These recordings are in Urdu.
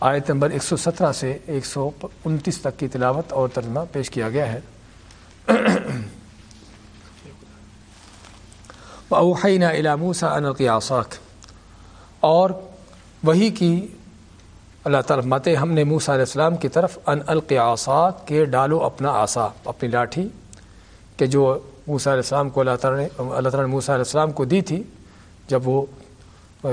آیت نمبر ایک سو سترہ سے ایک سو انتیس تک کی تلاوت اور ترجمہ پیش کیا گیا ہے۔ اوحینا الی موسیٰ ان اور وہی کی اللہ تعالیٰ مت ہم نے موسیٰ علیہ السلام کی طرف ان القیاساک کے ڈالو اپنا آسا اپنی لاٹھی، کہ جو موسیٰ علیہ السلام کو اللہ تعالیٰ نے اللہ تعالیٰ نے موسیٰ علیہ السلام کو دی تھی، جب وہ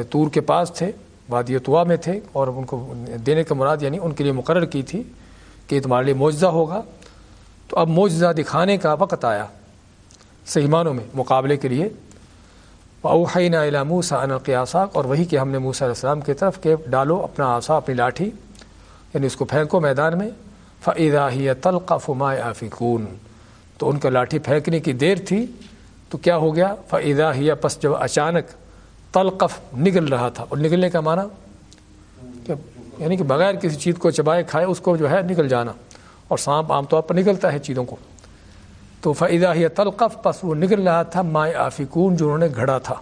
تور کے پاس تھے وادی طوا میں تھے اور ان کو دینے کا مراد یعنی ان کے لیے مقرر کی تھی کہ تمہارے لیے معجزہ ہوگا۔ تو اب معجزہ دکھانے کا وقت آیا صحیح معنوں میں مقابلے کے لیے۔ اوحینہ علا موسا ان القیاساک اور وہی کہ ہم نے موسیٰ علیہ السلام کی طرف کہ ڈالو اپنا آسا اپنی لاٹھی یعنی اس کو پھینکو میدان میں۔ فعدا ہی تلقف فما آفکون تو ان کا لاٹھی پھینکنے کی دیر تھی تو کیا ہو گیا؟ فعدا ہی پس جب اچانک تلقف نگل رہا تھا۔ اور نگلنے کا معنی یعنی کہ بغیر کسی چیز کو چبائے کھائے، اس کو جو ہے نکل جانا۔ اور سانپ عام طور پر نکلتا ہے چیزوں کو۔ تو فعدہ ہی تلقف پس وہ نکل رہا تھا مائع آفکون جو انہوں نے گھڑا تھا۔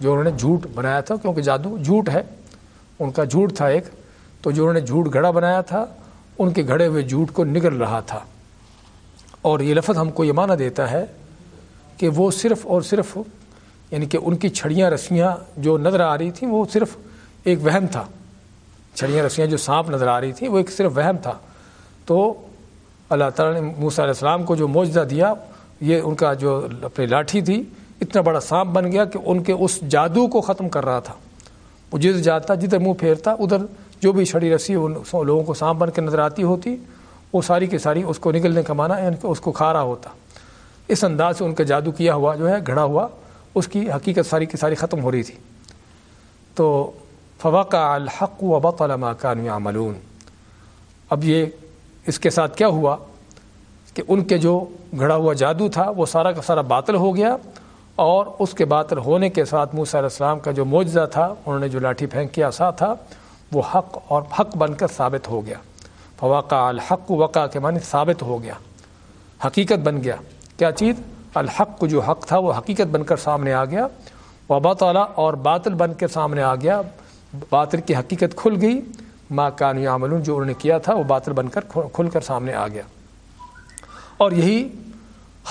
جو انہوں نے جھوٹ بنایا تھا، کیونکہ جادو جھوٹ ہے، ان کا جھوٹ تھا ایک۔ تو جو انہوں نے جھوٹ گھڑا بنایا تھا، ان کے گھڑے ہوئے جھوٹ کو نگل رہا تھا۔ اور یہ لفظ ہم کو یہ معنی دیتا ہے کہ وہ صرف اور صرف یعنی کہ ان کی چھڑیاں رسیاں جو نظر آ رہی تھیں وہ صرف ایک وہم تھا۔ چھڑیاں رسیاں جو سانپ نظر آ رہی تھیں وہ ایک صرف وہم تھا۔ تو اللہ تعالیٰ نے موسیٰ علیہ السلام کو جو معجزہ دیا، یہ ان کا جو اپنی لاٹھی تھی، اتنا بڑا سانپ بن گیا کہ ان کے اس جادو کو ختم کر رہا تھا۔ وہ جدھر جاتا، جدھر منہ پھیرتا، ادھر جو بھی چھڑی رسی ان لوگوں کو سانپ بن کے نظر آتی ہوتی، وہ ساری کی ساری اس کو نکلنے کا معنی یعنی کہ اس کو کھا رہا ہوتا۔ اس انداز سے ان کا جادو کیا ہوا، جو ہے، گھڑا ہوا۔ اس کی حقیقت ساری کی ساری ختم ہو رہی تھی۔ تو فواقع الحق و بطل ما كانوا يعملون۔ اب یہ اس کے ساتھ کیا ہوا کہ ان کے جو گھڑا ہوا جادو تھا وہ سارا کا سارا باطل ہو گیا اور اس کے باطل ہونے کے ساتھ موسیٰ علیہ السلام کا جو معجزہ تھا، انہوں نے جو لاٹھی پھینک کیا سا تھا، وہ حق اور حق بن کر ثابت ہو گیا۔ فواقع الحق وقع کے معنی ثابت ہو گیا۔ حقیقت بن گیا۔ کیا چیز؟ الحق جو حق تھا وہ حقیقت بن کر سامنے آ گیا وبا تعالیٰ اور باطل بن کے سامنے آ گیا۔ باطل کی حقیقت کھل گئی۔ ماں کان عمل جو انہوں نے کیا تھا وہ باطل بن کر کھل کر سامنے آ گیا۔ اور یہی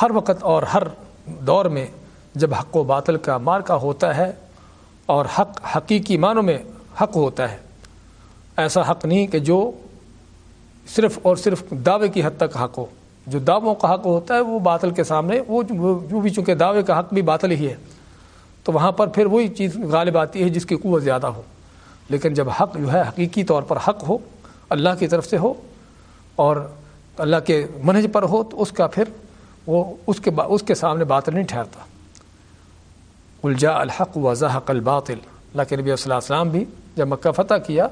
ہر وقت اور ہر دور میں جب حق و باطل کا مارکا ہوتا ہے اور حق حقیقی معنوں میں حق ہوتا ہے، ایسا حق نہیں کہ جو صرف اور صرف دعوے کی حد تک حق ہو۔ جو دعووں کا حق ہوتا ہے وہ باطل کے سامنے، وہ جو بھی چونکہ دعوے کا حق بھی باطل ہی ہے، تو وہاں پر پھر وہی چیز غالب آتی ہے جس کی قوت زیادہ ہو۔ لیکن جب حق جو ہے حقیقی طور پر حق ہو، اللہ کی طرف سے ہو اور اللہ کے منہج پر ہو، تو اس کا پھر وہ اس کے اس کے سامنے باطل نہیں ٹھہرتا۔ الجا الحق و ذحق الباطل۔ اللہ کے نبی صلی اللہ علیہ وسلم بھی جب مکہ فتح کیا،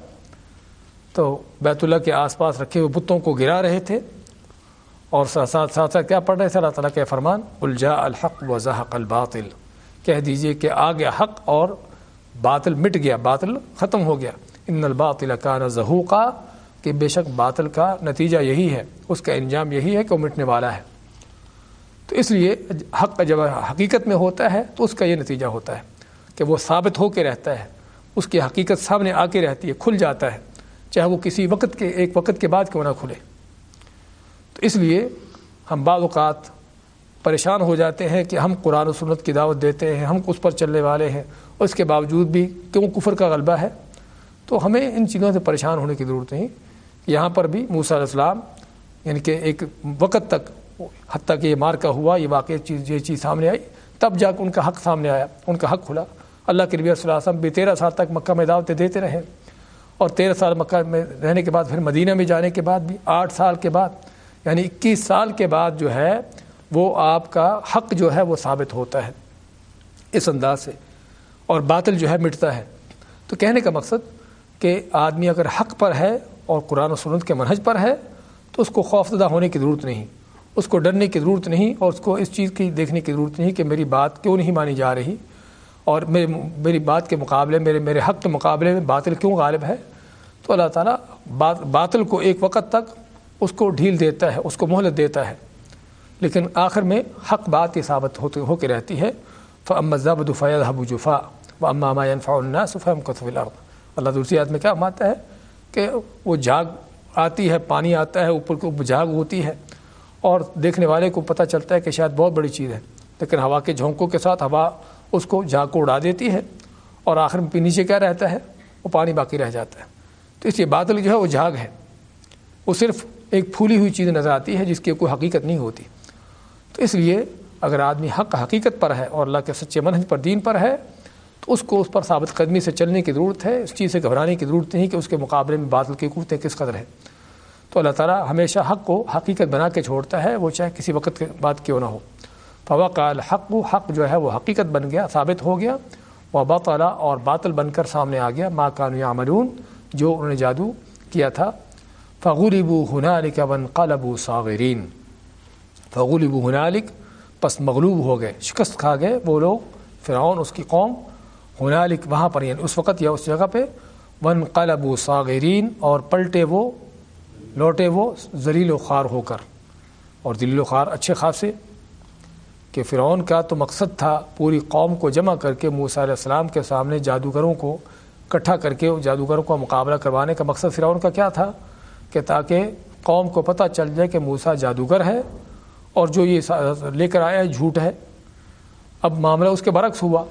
تو بیت اللہ کے آس پاس رکھے ہوئے بتوں کو گرا رہے تھے۔ اور ساتھ ساتھ ساتھ کیا پڑھ رہے تھے؟ اللہ تعالیٰ کے فرمان الجا الحق و ذحق الباطل۔ کہہ دیجیے کہ آ گیا حق اور باطل مٹ گیا، باطل ختم ہو گیا۔ ان الباطل کا نظہو کا کہ بے شک باطل کا نتیجہ یہی ہے، اس کا انجام یہی ہے کہ وہ مٹنے والا ہے۔ تو اس لیے حق جب حقیقت میں ہوتا ہے، تو اس کا یہ نتیجہ ہوتا ہے کہ وہ ثابت ہو کے رہتا ہے۔ اس کی حقیقت سامنے آ کے رہتی ہے، کھل جاتا ہے، چاہے وہ کسی وقت کے، ایک وقت کے بعد کیوں نہ کھلے۔ تو اس لیے ہم بعض اوقات پریشان ہو جاتے ہیں کہ ہم قرآن و سنت کی دعوت دیتے ہیں، ہم اس پر چلنے والے ہیں اور اس کے باوجود بھی کیوں کفر کا غلبہ ہے؟ تو ہمیں ان چیزوں سے پریشان ہونے کی ضرورت نہیں۔ یہاں پر بھی موسیٰ علیہ السلام یعنی کہ ایک وقت تک، حتیٰ کہ یہ مارکا ہوا، یہ واقع چیز، یہ چیز سامنے آئی، تب جا کے ان کا حق سامنے آیا، ان کا حق کھلا۔ اللہ کے نبی صلی اللہ علیہ وسلم بھی تیرہ سال تک مکہ میں دعوتیں دیتے رہے۔ اور تیرہ سال مکہ میں رہنے کے بعد، پھر مدینہ میں جانے کے بعد بھی، آٹھ سال کے بعد یعنی اکیس سال کے بعد جو ہے وہ آپ کا حق جو ہے وہ ثابت ہوتا ہے اس انداز سے اور باطل جو ہے مٹتا ہے۔ تو کہنے کا مقصد کہ آدمی اگر حق پر ہے اور قرآن و سنت کے منہج پر ہے تو اس کو خوفزدہ ہونے کی ضرورت نہیں، اس کو ڈرنے کی ضرورت نہیں اور اس کو اس چیز کی دیکھنے کی ضرورت نہیں کہ میری بات کیوں نہیں مانی جا رہی اور میری میری بات کے مقابلے، میرے میرے حق کے مقابلے میں باطل کیوں غالب ہے؟ تو اللہ تعالیٰ باطل کو ایک وقت تک اس کو ڈھیل دیتا ہے، اس کو مہلت دیتا ہے۔ لیکن آخر میں حق بات کی ثابت ہوتے ہو کے رہتی ہے فم ضبد فیض حب جفا و امام فا الناس فہم قطف الارض اللہ دوسری آدمی کیا ماتا ہے کہ وہ جھاگ آتی ہے، پانی آتا ہے، اوپر کو جھاگ ہوتی ہے اور دیکھنے والے کو پتہ چلتا ہے کہ شاید بہت بڑی چیز ہے۔ لیکن ہوا کے جھونکوں کے ساتھ ہوا اس کو جھاگ کو اڑا دیتی ہے اور آخر میں نیچے کیا رہتا ہے؟ وہ پانی باقی رہ جاتا ہے۔ تو اس لیے بادل جو ہے وہ جھاگ ہے۔ وہ صرف ایک پھولی ہوئی چیز نظر آتی ہے جس کی کوئی حقیقت نہیں ہوتی۔ تو اس لیے اگر آدمی حق حقیقت پر ہے اور اللہ کے سچے منہج پر دین پر ہے، تو اس کو اس پر ثابت قدمی سے چلنے کی ضرورت ہے، اس چیز سے گھبرانے کی ضرورت نہیں کہ اس کے مقابلے میں بادل کی قوتیں کس قدر ہے تو اللہ تعالیٰ ہمیشہ حق کو حقیقت بنا کے چھوڑتا ہے، وہ چاہے کسی وقت کے بعد کیوں نہ ہو۔ فوق الحق و حق جو ہے وہ حقیقت بن گیا، ثابت ہو گیا، وہ باطلا اور باطل بن کر سامنے آ گیا۔ ماں کان عملون جو انہوں نے جادو کیا تھا۔ فغولب ہنالک ون قلب صاغرین فغولب ہنالک پس مغلوب ہو گئے، شکست کھا گئے وہ لوگ، فرعون، اس کی قوم. ہنالک وہاں پر یعنی اس وقت یا اس جگہ پہ ون قلب صاغرین اور پلٹے وہ، لوٹے وہ ذلیل و خوار ہو کر. اور ذلیل و خوار اچھے خاصے کہ فرعون کا تو مقصد تھا پوری قوم کو جمع کر کے موسیٰ علیہ السلام کے سامنے جادوگروں کو اکٹھا کر کے، جادوگروں کا مقابلہ کروانے کا مقصد فرعون کا کیا تھا؟ کہ تاکہ قوم کو پتہ چل جائے کہ موسیٰ جادوگر ہے اور جو یہ لے کر آیا ہے جھوٹ ہے۔ اب معاملہ اس کے برعکس ہوا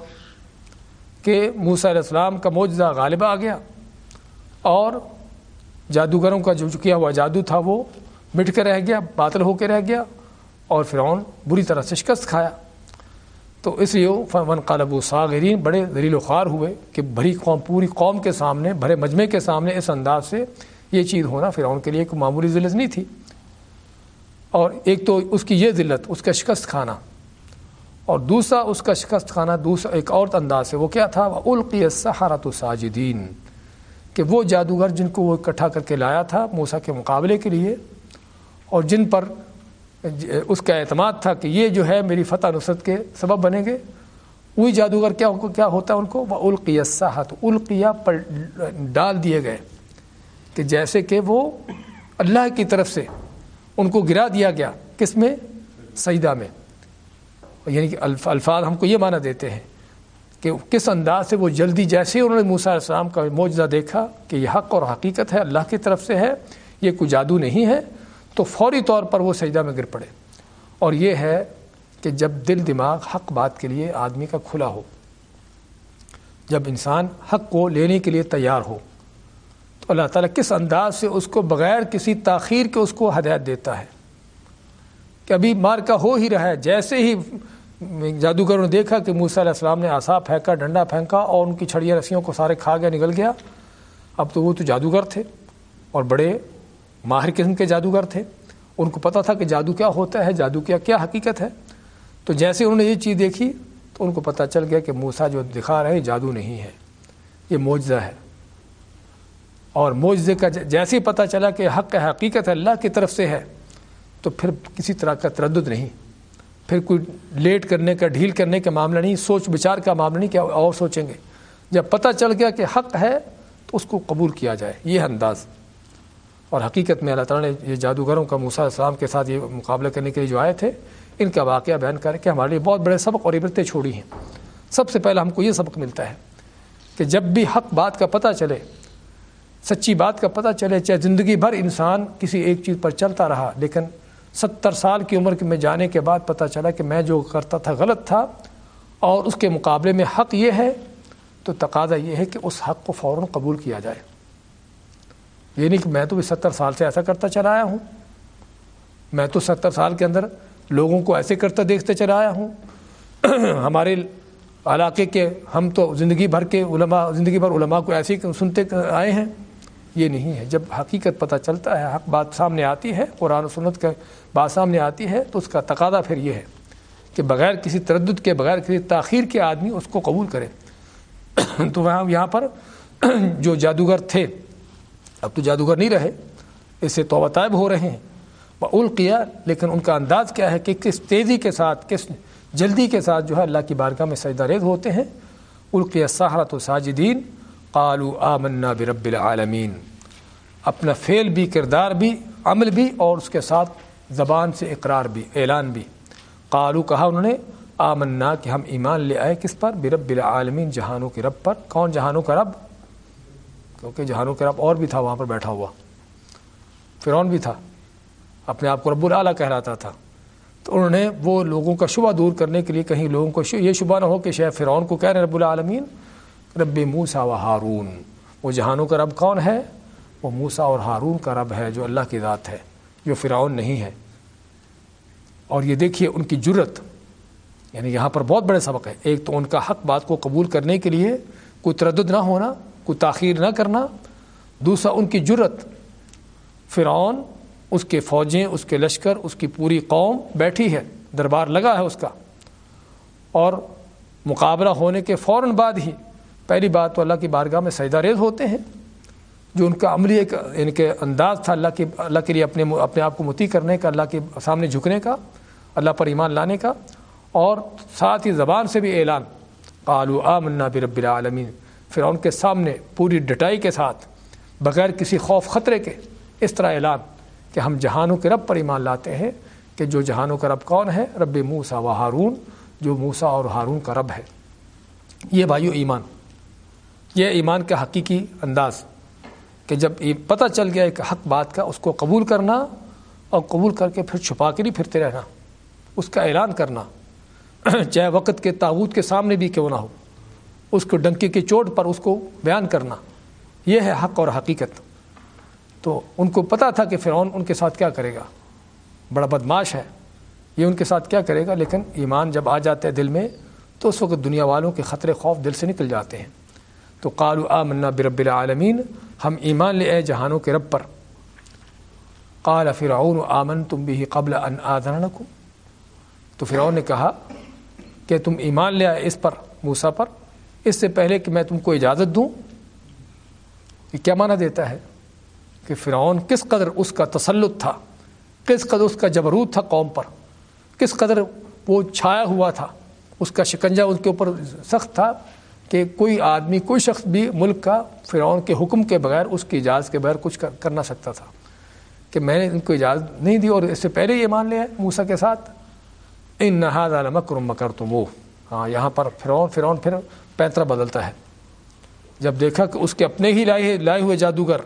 کہ موسیٰ علیہ السلام کا معجزہ غالب آ گیا اور جادوگروں کا جو کیا ہوا جادو تھا وہ مٹ کے رہ گیا، باطل ہو کے رہ گیا اور فرعون بری طرح سے شکست کھایا۔ تو اس لیے فن قالب و ساغرین بڑے دلیل و خوار ہوئے کہ بھری قوم، پوری قوم کے سامنے، بھرے مجمع کے سامنے اس انداز سے یہ چیز ہونا فرعون کے لیے ایک معمولی ذلت نہیں تھی۔ اور ایک تو اس کی یہ ذلت، اس کا شکست کھانا۔ اور دوسرا، اس کا شکست کھانا دوسرا، ایک اور انداز سے وہ کیا تھا؟ وہ القی سہارت ساجدین کہ وہ جادوگر جن کو وہ اکٹھا کر کے لایا تھا موسا کے مقابلے کے لیے، اور جن پر اس کا اعتماد تھا کہ یہ جو ہے میری فتح نصرت کے سبب بنیں گے، وہی جادوگر کیا کیا ہوتا ہے ان کو؟ وہ القیہ صاحت القیہ پر ڈال دیے گئے۔ کہ جیسے کہ وہ اللہ کی طرف سے ان کو گرا دیا گیا، کس میں؟ سجدہ میں۔ یعنی کہ الفاظ ہم کو یہ معنی دیتے ہیں کہ کس انداز سے وہ جلدی، جیسے انہوں نے موسیٰ علیہ السلام کا معجزہ دیکھا کہ یہ حق اور حقیقت ہے، اللہ کی طرف سے ہے، یہ کوئی جادو نہیں ہے، تو فوری طور پر وہ سجدہ میں گر پڑے۔ اور یہ ہے کہ جب دل، دماغ حق بات کے لیے آدمی کا کھلا ہو، جب انسان حق کو لینے کے لیے تیار ہو تو اللہ تعالیٰ کس انداز سے اس کو بغیر کسی تاخیر کے اس کو ہدایت دیتا ہے کہ ابھی مار کا ہو ہی رہا ہے، جیسے ہی جادوگروں نے دیکھا کہ موسیٰ علیہ السلام نے آسا پھینکا، ڈنڈا پھینکا اور ان کی چھڑیاں رسیوں کو سارے کھا گیا نکل گیا۔ اب تو وہ تو جادوگر تھے اور بڑے ماہر قسم کے جادوگر تھے۔ ان کو پتہ تھا کہ جادو کیا ہوتا ہے، جادو کیا کیا حقیقت ہے۔ تو جیسے انہوں نے یہ چیز دیکھی تو ان کو پتہ چل گیا کہ موسا جو دکھا رہے جادو نہیں ہے۔ یہ معجزہ ہے۔ اور معجزے کا جیسے ہی پتہ چلا کہ حق حقیقت اللہ کی طرف سے ہے، تو پھر کسی طرح کا تردد نہیں۔ پھر کوئی لیٹ کرنے کا، ڈھیل کرنے کا معاملہ نہیں، سوچ بچار کا معاملہ نہیں کہ اور سوچیں گے۔ جب پتہ چل گیا کہ حق ہے، تو اس کو قبول کیا جائے۔ یہ انداز۔ اور حقیقت میں اللہ تعالیٰ نے یہ جادوگروں کا موسیٰ السلام کے ساتھ یہ مقابلہ کرنے کے لیے جو آئے تھے، ان کا واقعہ بیان کر کے ہمارے لیے بہت بڑے سبق اور عبرتیں چھوڑی ہیں۔ سب سے پہلے ہم کو یہ سبق ملتا ہے کہ جب بھی حق بات کا پتہ چلے سچی بات کا پتہ چلے چاہے زندگی بھر انسان کسی ایک چیز پر چلتا رہا، لیکن ستر سال کی عمر میں جانے کے بعد پتہ چلا کہ میں جو کرتا تھا غلط تھا اور اس کے مقابلے میں حق یہ ہے، تو تقاضا یہ ہے کہ اس حق کو فوراً قبول کیا جائے۔ یہ نہیں کہ میں تو بھی ستر سال سے ایسا کرتا چلا آیا ہوں۔ میں تو ستر سال کے اندر لوگوں کو ایسے کرتا دیکھتے چلا آیا ہوں۔ ہمارے علاقے کے ہم تو زندگی بھر کے علماء، زندگی بھر علماء کو ایسے سنتے آئے ہیں۔ یہ نہیں ہے۔ جب حقیقت پتہ چلتا ہے، حق بات سامنے آتی ہے، قرآن و سنت کا بات سامنے آتی ہے، تو اس کا تقاضا پھر یہ ہے کہ بغیر کسی تردد کے، بغیر کسی تاخیر کے آدمی اس کو قبول کرے۔ تو وہاں، یہاں پر جو جادوگر تھے، اب تو جادوگر نہیں رہے، اس سے توبہ طائب ہو رہے ہیں۔ وہ کیا لیکن ان کا انداز کیا ہے کہ کس تیزی کے ساتھ، کس جلدی کے ساتھ جو ہے اللہ کی بارگاہ میں سجدہ ریز ہوتے ہیں۔ القیہ سہارت و ساجدین قالو آمنا برب العالمین۔ اپنا فعل بھی، کردار بھی، عمل بھی، اور اس کے ساتھ زبان سے اقرار بھی، اعلان بھی۔ قالو کہا انہوں نے، آمنا کہ ہم ایمان لے آئے کس پر؟ برب العالمین، جہانوں کے رب پر۔ کون جہانوں کا رب؟ کیونکہ جہانوں کے رب اور بھی تھا، وہاں پر بیٹھا ہوا۔ فرعون بھی تھا، اپنے آپ کو رب العلیٰ کہلاتا تھا۔ تو انہوں نے وہ لوگوں کا شبہ دور کرنے کے لیے کہیں لوگوں کو یہ شبہ نہ ہو کہ شاید فرعون کو کہہ رہے رب العالمین رب موسا و ہارون وہ جہانوں کا رب کون ہے؟ وہ موسا اور ہارون کا رب ہے جو اللہ کی ذات ہے، جو فرعون نہیں ہے۔ اور یہ دیکھیے ان کی جرت یعنی یہاں پر بہت بڑے سبق ہے ایک تو ان کا حق بات کو قبول کرنے کے لیے کوئی تردد نہ ہونا، کوئی تاخیر نہ کرنا۔ دوسرا، ان کی جرت فرعون اس کے فوجیں، اس کے لشکر، اس کی پوری قوم بیٹھی ہے، دربار لگا ہے اس کا۔ اور مقابلہ ہونے کے فوراً بعد ہی پہلی بات تو اللہ کی بارگاہ میں سجدہ ریز ہوتے ہیں، جو ان کا عملی ایک، ان کے انداز تھا اللہ کی، اللہ کے لیے اپنے اپنے آپ کو متی کرنے کا، اللہ کے سامنے جھکنے کا، اللہ پر ایمان لانے کا، اور ساتھ ہی زبان سے بھی اعلان قالو آمنا برب العالمین پھر ان کے سامنے پوری ڈٹائی کے ساتھ، بغیر کسی خوف خطرے کے، اس طرح اعلان کہ ہم جہانوں کے رب پر ایمان لاتے ہیں کہ جو جہانوں کا رب کون ہے؟ رب موسا و ہارون، جو موسا اور ہارون کا رب ہے۔ یہ بھائیو ایمان۔ یہ ایمان کا حقیقی انداز کہ جب یہ پتہ چل گیا ایک حق بات کا، اس کو قبول کرنا اور قبول کر کے پھر چھپا کے نہیں پھرتے رہنا، اس کا اعلان کرنا، چاہے وقت کے تعوت کے سامنے بھی کیوں نہ ہو، اس کو ڈنکی کی چوٹ پر اس کو بیان کرنا، یہ ہے حق اور حقیقت۔ تو ان کو پتا تھا کہ فرعون ان کے ساتھ کیا کرے گا۔ بڑا بدماش ہے۔ یہ ان کے ساتھ کیا کرے گا؟ لیکن ایمان جب آ جاتا ہے دل میں، تو اس وقت دنیا والوں کے خطرے خوف دل سے نکل جاتے ہیں۔ تو قالو آ منا برب العالمین، ہم ایمان لے اے جہانوں کے رب پر۔ قال فرعون آمن تم بھی قبل ان آذنکم تو فرعون نے کہا کہ تم ایمان لے آئے اس پر موسا پر، اس سے پہلے کہ میں تم کو اجازت دوں۔ یہ کیا معنی دیتا ہے؟ کہ فرعون کس قدر اس کا تسلط تھا، کس قدر اس کا جبروت تھا قوم پر، کس قدر وہ چھایا ہوا تھا، اس کا شکنجہ اس کے اوپر سخت تھا۔ کہ کوئی آدمی، کوئی شخص بھی ملک کا، فرعون کے حکم کے بغیر اس کی اجازت کے بغیر کچھ کر نہ سکتا تھا۔ کہ میں نے ان کو اجازت نہیں دی اور اس سے پہلے یہ مان لیا موسا کے ساتھ۔ ان نہاد عالمکرم مکر تم وہ ہاں یہاں پر فرعون فرعون پھر پینترا بدلتا ہے۔ جب دیکھا کہ اس کے اپنے ہی لائے لائے ہوئے جادوگر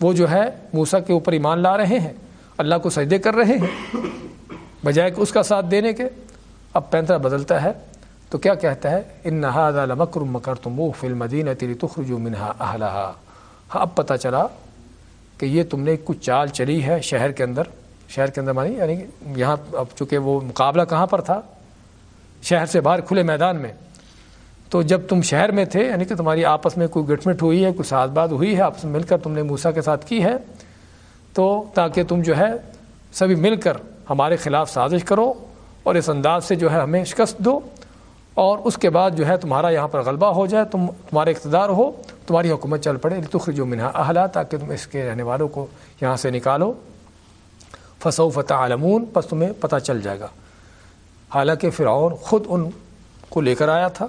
وہ جو ہے موسا کے اوپر ایمان لا رہے ہیں، اللہ کو سجدے کر رہے ہیں۔ بجائے کہ اس کا ساتھ دینے کے، اب پینترا بدلتا ہے۔ تو کیا کہتا ہے؟ ان نہاد مکر مکر تم وہ فلم دین تیری تخرجو منہا اہلہ ہاں اب پتہ چلا کہ یہ تم نے کچھ چال چلی ہے شہر کے اندر۔ شہر کے اندر مانی یعنی یہاں اب چونکہ وہ مقابلہ کہاں پر تھا؟ شہر سے باہر کھلے میدان میں۔ تو جب تم شہر میں تھے یعنی کہ تمہاری آپس میں کوئی گٹمٹ ہوئی ہے، کوئی ساز بات ہوئی ہے، آپس میں مل کر تم نے موسا کے ساتھ کی ہے، تو تاکہ تم جو ہے سبھی مل کر ہمارے خلاف سازش کرو اور اس انداز سے جو ہے ہمیں شکست دو۔ اور اس کے بعد جو ہے تمہارا یہاں پر غلبہ ہو جائے، تم تمہارے اقتدار ہو، تمہاری حکومت چل پڑے۔ تخر جو منہا اہلا تاکہ تم اس کے رہنے والوں کو یہاں سے نکالو۔ فصو فتح عالمون بس تمہیں پتہ چل جائے گا۔ حالانکہ فرعون خود ان کو لے کر آیا تھا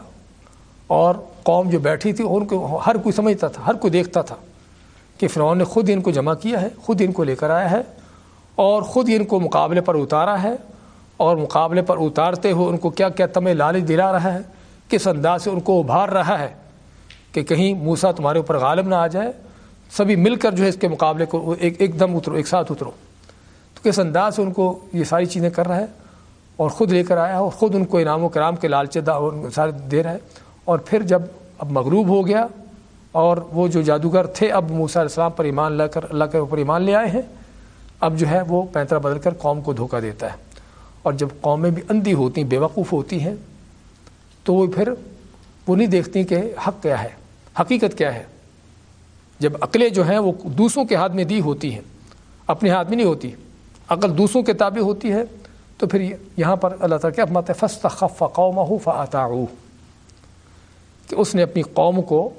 اور قوم جو بیٹھی تھی، ان کو ہر کوئی سمجھتا تھا، ہر کوئی دیکھتا تھا کہ فرعون نے خود ان کو جمع کیا ہے، خود ان کو لے کر آیا ہے اور خود ان کو مقابلے پر اتارا ہے۔ اور مقابلے پر اتارتے ہوئے ان کو کیا کیا تمہیں لالچ دلا رہا ہے؟ کس انداز سے ان کو ابھار رہا ہے کہ کہیں موسا تمہارے اوپر غالب نہ آ جائے؟ سبھی مل کر جو ہے اس کے مقابلے کو ایک ایک دم اترو، ایک ساتھ اترو۔ تو کس انداز سے ان کو یہ ساری چیزیں کر رہا ہے؟ اور خود لے کر آیا ہے اور خود ان کو انعام و کرام کے لالچے سارے دے رہا ہے۔ اور پھر جب اب مغروب ہو گیا اور وہ جو جادوگر تھے، اب موسیٰ علیہ السلام پر ایمان لا کر اللہ کے اوپر ایمان لے آئے ہیں، اب جو ہے وہ پینترا بدل کر قوم کو دھوکہ دیتا ہے۔ اور جب قومیں بھی اندھی ہوتی ہیں بے وقوف ہوتی ہیں، تو وہ پھر وہ نہیں دیکھتی کہ حق کیا ہے، حقیقت کیا ہے۔ جب عقلیں جو ہیں، وہ دوسروں کے ہاتھ میں دی ہوتی ہیں، اپنے ہاتھ میں نہیں ہوتی۔ عقل دوسروں کے تابع ہوتی ہے، تو پھر یہاں پر اللہ تعالیٰ کیا مت فسط خف قوم فعطا کہ اس نے اپنی قوم کو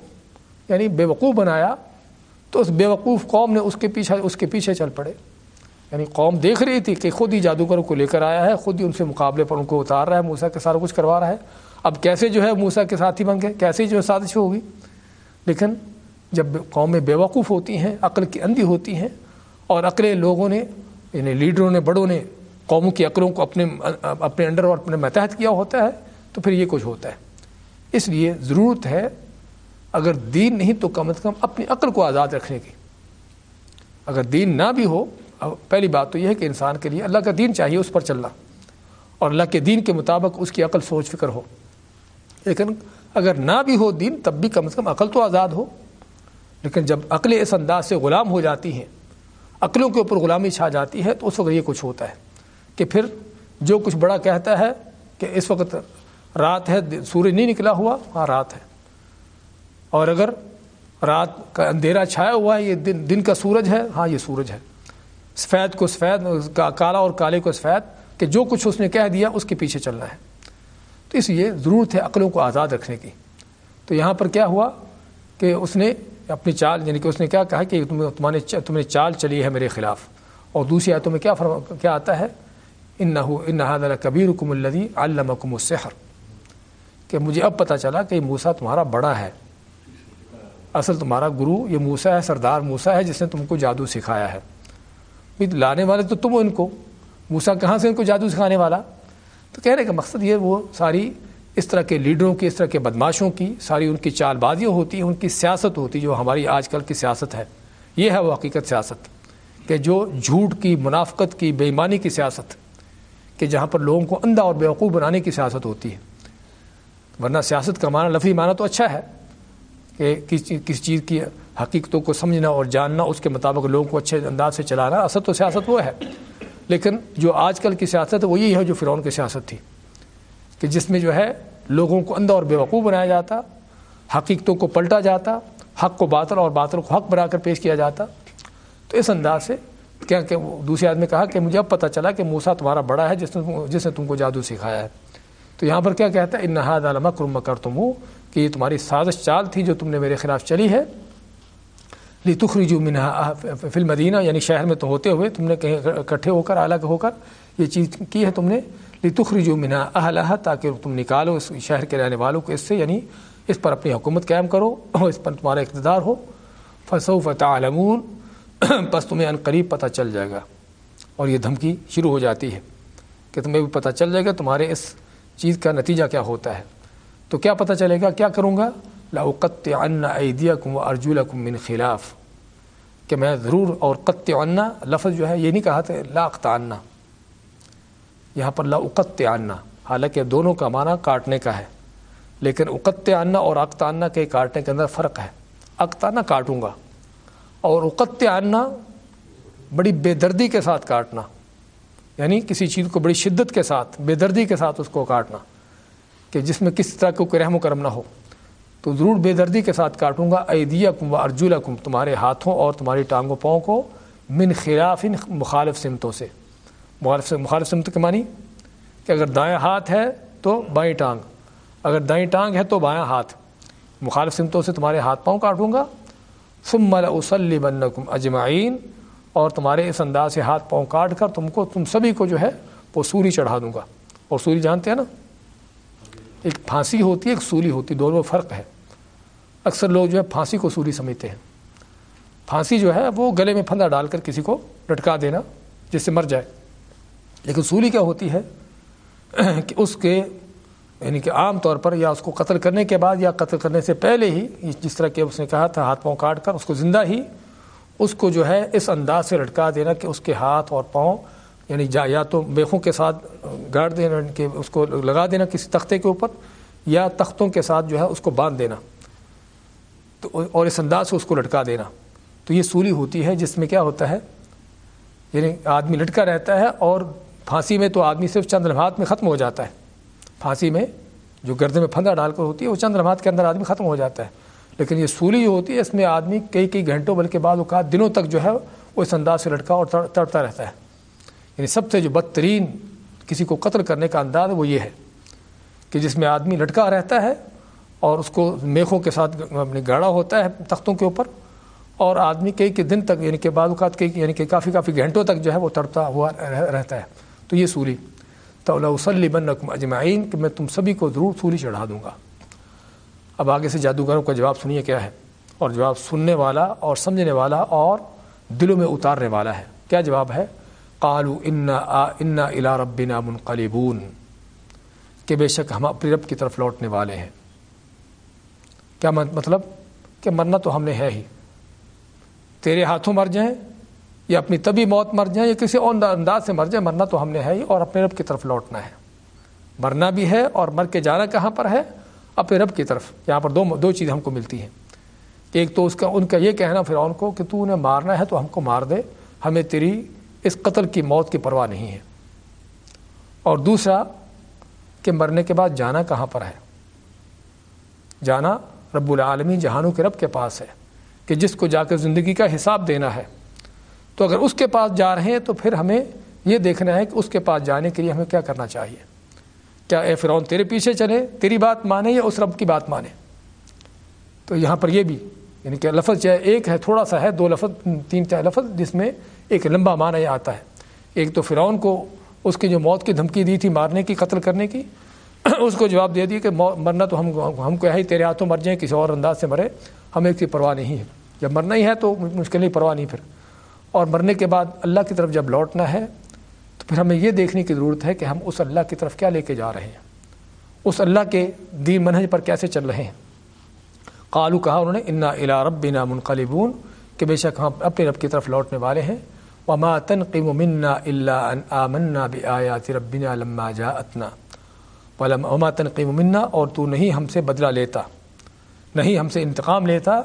یعنی بے وقوف بنایا، تو اس بے وقوف قوم نے اس کے پیچھے، اس کے پیچھے چل پڑے۔ یعنی قوم دیکھ رہی تھی کہ خود ہی جادوگر کو لے کر آیا ہے، خود ہی ان سے مقابلے پر ان کو اتار رہا ہے موسا کے سارا کچھ کروا رہا ہے۔ اب کیسے جو ہے موسا کے ساتھی بن گئے؟ کیسے جو ہے سازش ہوگی؟ لیکن جب قومیں بے وقوف ہوتی ہیں، عقل کی اندھی ہوتی ہیں اور عقلیں لوگوں نے یعنی لیڈروں نے، بڑوں نے قوموں کی عقلوں کو اپنے اپنے انڈر اور اپنے متحد کیا ہوتا ہے، تو پھر یہ کچھ ہوتا ہے۔ اس لیے ضرورت ہے اگر دین نہیں تو کم از کم اپنی عقل کو آزاد رکھنے کی۔ اگر دین نہ بھی ہو پہلی بات تو یہ ہے کہ انسان کے لیے اللہ کا دین چاہیے اس پر چلنا اور اللہ کے دین کے مطابق اس کی عقل، سوچ، فکر ہو۔ لیکن اگر نہ بھی ہو دین، تب بھی کم از کم عقل تو آزاد ہو۔ لیکن جب عقلیں اس انداز سے غلام ہو جاتی ہیں، عقلوں کے اوپر غلامی چھا جاتی ہے، تو اس وقت یہ کچھ ہوتا ہے کہ پھر جو کچھ بڑا کہتا ہے کہ اس وقت رات ہے، سورج نہیں نکلا ہوا ہاں رات ہے۔ اور اگر رات کا اندھیرا چھایا ہوا ہے، یہ دن دن کا سورج ہے ہاں یہ سورج ہے۔ سفید کو سفید کالا اور کالے کو سفید، کہ جو کچھ اس نے کہہ دیا، اس کے پیچھے چلنا ہے۔ تو اس لیے ضرورت ہے عقلوں کو آزاد رکھنے کی۔ تو یہاں پر کیا ہوا کہ اس نے اپنی چال یعنی کہ اس نے کیا کہا کہ تمہارے تم نے چال چلی ہے میرے خلاف۔ اور دوسری آیتوں میں کیا فرما کیا آتا ہے؟ ان نہ ان نہ کبیر کم الدی علامکم السحر۔ کہ مجھے اب پتہ چلا کہ یہ موسا تمہارا بڑا ہے۔ اصل تمہارا گرو، یہ موسا ہے، سردار موسا ہے، جس نے تم کو جادو سکھایا ہے۔ لانے والے تو تم ہو ان کو۔ موسا کہاں سے ان کو جادو سکھانے والا؟ تو کہنے کا مقصد یہ وہ ساری اس طرح کے لیڈروں کی، اس طرح کے بدماشوں کی، ساری ان کی چال بازیاں ہوتی ہیں، ان کی سیاست ہوتی جو ہماری آج کل کی سیاست ہے۔ یہ ہے وہ حقیقت سیاست کہ جو جھوٹ کی، منافقت کی بے ایمانی کی سیاست کہ جہاں پر لوگوں کو اندھا اور بیوقوف بنانے کی سیاست ہوتی ہے۔ ورنہ سیاست کا معنی لفظی معنی تو اچھا ہے کہ کسی چیز کی حقیقتوں کو سمجھنا اور جاننا، اس کے مطابق لوگوں کو اچھے انداز سے چلانا، اصل تو سیاست وہ ہے۔ لیکن جو آج کل کی سیاست ہے وہ یہی ہے جو فرعون کی سیاست تھی۔ کہ جس میں جو ہے لوگوں کو اندھا اور بے وقوع بنایا جاتا، حقیقتوں کو پلٹا جاتا، حق کو باطل اور باطل کو حق بنا کر پیش کیا جاتا۔ تو اس انداز سے کیا کہ دوسرے آدمی کہا کہ مجھے اب پتہ چلا کہ موسا تمہارا بڑا ہے، جس نے جس نے تم کو جادو سکھایا ہے۔ تو یہاں پر کیا کہتا ہے؟ انہاد علامہ کرم کر تم کہ یہ تمہاری سازش چال تھی جو تم نے میرے خلاف چلی ہے۔ لی تخری منہا فل مدینہ یعنی شہر میں تو ہوتے ہوئے تم نے کہیں اکٹھے ہو کر الگ ہو کر یہ چیز کی ہے تم نے لی منہا اہلہ تاکہ تم نکالو اس شہر کے رہنے والوں کو اس سے یعنی اس پر اپنی حکومت قائم کرو اس پر تمہارا اقتدار ہو۔ فصو فتح علمون بس تمہیں ان قریب پتہ چل جائے گا۔ اور یہ دھمکی شروع ہو جاتی ہے کہ تمہیں بھی پتہ چل جائے گا تمہارے اس چیز کا نتیجہ کیا ہوتا ہے۔ تو کیا پتہ چلے گا؟ کیا کروں گا؟ لاقت ان عیدیہ کم و ارجول من خلاف. کہ میں ضرور اور قط عنا لفظ جو ہے یہ نہیں کہا تھا لاقت عنا یہاں پر لاقت عنا حالانکہ دونوں کا معنی کاٹنے کا ہے، لیکن اقت عنا اور اقتانہ کے کاٹنے کے اندر فرق ہے۔ اقتانہ کاٹوں گا اور اقت عنا بڑی بے دردی کے ساتھ کاٹنا یعنی کسی چیز کو بڑی شدت کے ساتھ بے دردی کے ساتھ اس کو کاٹنا، کہ جس میں کس طرح کو رحم و کرم نہ ہو۔ تو ضرور بے دردی کے ساتھ کاٹوں گا ایدیا کم و ارجلا کم تمہارے ہاتھوں اور تمہاری ٹانگوں، پاؤں کو من خلاف ان مخالف سمتوں سے۔ مخالف مخالف سمت کے معنی؟ کہ اگر دائیں ہاتھ ہے تو بائیں ٹانگ، اگر دائیں ٹانگ ہے تو بائیں ہاتھ۔ مخالف سمتوں سے تمہارے ہاتھ پاؤں کاٹوں گا۔ ثم لاسلی بنکم اجمعین، اور تمہارے اس انداز سے ہاتھ پاؤں کاٹ کر تم کو، تم سبھی کو جو ہے وہ سوری چڑھا دوں گا۔ اور سوری جانتے ہیں نا؟ ایک پھانسی ہوتی ہے، ایک سولی ہوتی ہے، دونوں میں فرق ہے۔ اکثر لوگ جو ہے پھانسی کو سولی سمجھتے ہیں۔ پھانسی جو ہے وہ گلے میں پھندا ڈال کر کسی کو لٹکا دینا جس سے مر جائے۔ لیکن سولی کیا ہوتی ہے کہ اس کے یعنی کہ عام طور پر یا اس کو قتل کرنے کے بعد یا قتل کرنے سے پہلے ہی جس طرح کہ اس نے کہا تھا ہاتھ پاؤں کاٹ کر اس کو زندہ ہی اس کو جو ہے اس انداز سے لٹکا دینا کہ اس کے ہاتھ اور پاؤں یعنی جا یا تو بیخوں کے ساتھ گاڑ دینا کہ اس کو لگا دینا کسی تختے کے اوپر یا تختوں کے ساتھ جو ہے اس کو باندھ دینا۔ تو اور اس انداز سے اس کو لٹکا دینا۔ تو یہ سولی ہوتی ہے، جس میں کیا ہوتا ہے؟ یعنی آدمی لٹکا رہتا ہے اور پھانسی میں تو آدمی صرف چند لمحات میں ختم ہو جاتا ہے۔ پھانسی میں جو گردے میں پھندا ڈال کر ہوتی ہے، وہ چند لمحات کے اندر آدمی ختم ہو جاتا ہے۔ لیکن یہ سولی جو ہوتی ہے، اس میں آدمی کئی کئی گھنٹوں بلکہ بعض اوقات دنوں تک جو ہے، وہ اس انداز سے لٹکا اور تڑپتا رہتا ہے۔ یعنی سب سے جو بدترین کسی کو قتل کرنے کا انداز وہ یہ ہے کہ جس میں آدمی لٹکا رہتا ہے اور اس کو میخوں کے ساتھ اپنی گاڑا ہوتا ہے تختوں کے اوپر، اور آدمی کئی کئی دن تک یعنی کہ بعض اوقات کئی یعنی کہ کافی کافی گھنٹوں تک جو ہے وہ تڑپتا ہوا رہتا ہے۔ تو یہ سولی۔ تو اللہ وسلی بن اجمعین، کہ میں تم سبھی کو ضرور سولی چڑھا دوں گا۔ اب آگے سے جادوگروں کا جواب سنیے کیا ہے۔ اور جواب سننے والا اور سمجھنے والا اور دلوں میں اتارنے والا ہے۔ کیا جواب ہے؟ قالو انا انا الا ربنا منقلبون، کہ بے شک ہم اپنی رب کی طرف لوٹنے والے ہیں۔ کیا مطلب کہ مرنا تو ہم نے ہے ہی۔ تیرے ہاتھوں مر جائیں یا اپنی طبی موت مر جائیں یا کسی اور انداز سے مر جائیں، مرنا تو ہم نے ہے ہی اور اپنے رب کی طرف لوٹنا ہے۔ مرنا بھی ہے اور مر کے جانا کہاں پر ہے؟ اپنے رب کی طرف۔ یہاں پر دو دو چیزیں ہم کو ملتی ہیں۔ ایک تو اس کا ان کا یہ کہنا فرعون کو کہ تو انہیں مارنا ہے تو ہم کو مار دے۔ ہمیں تیری اس قتل کی موت کی پرواہ نہیں ہے۔ اور دوسرا کہ مرنے کے بعد جانا کہاں پر ہے؟ جانا رب العالمین جہانوں کے رب کے پاس ہے کہ جس کو جا کر زندگی کا حساب دینا ہے۔ تو اگر اس کے پاس جا رہے ہیں تو پھر ہمیں یہ دیکھنا ہے کہ اس کے پاس جانے کے لیے ہمیں کیا کرنا چاہیے۔ کیا اے فرعون تیرے پیچھے چلے، تیری بات مانے یا اس رب کی بات مانے؟ تو یہاں پر یہ بھی یعنی کہ لفظ چاہے ایک ہے، تھوڑا سا ہے، دو لفظ، تین چار لفظ، جس میں ایک لمبا معنی یہ آتا ہے۔ ایک تو فرعون کو اس کی جو موت کی دھمکی دی تھی مارنے کی، قتل کرنے کی اس کو جواب دے دی کہ مرنا تو ہم ہم کو ہے ہی تیرے ہاتھوں مر جائیں، کسی اور انداز سے مرے ہمیں کی پرواہ نہیں ہے۔ جب مرنا ہی ہے تو مشکل نہیں، پرواہ نہیں پھر۔ اور مرنے کے بعد اللہ کی طرف جب لوٹنا ہے، تو پھر ہمیں یہ دیکھنے کی ضرورت ہے کہ ہم اس اللہ کی طرف کیا لے کے جا رہے ہیں۔ اس اللہ کے دین منہج پر کیسے چل رہے ہیں۔ قالو کہا انہوں نے، انا الا رب بنا منقلبون کہ بے شک ہم اپنے رب کی طرف لوٹنے والے ہیں۔ وما تنقم منا الا ان آمنا بآیات ربنا لما جاءتنا۔ وما تنقم منا اور تو نہیں ہم سے بدلہ لیتا۔ نہیں ہم سے انتقام لیتا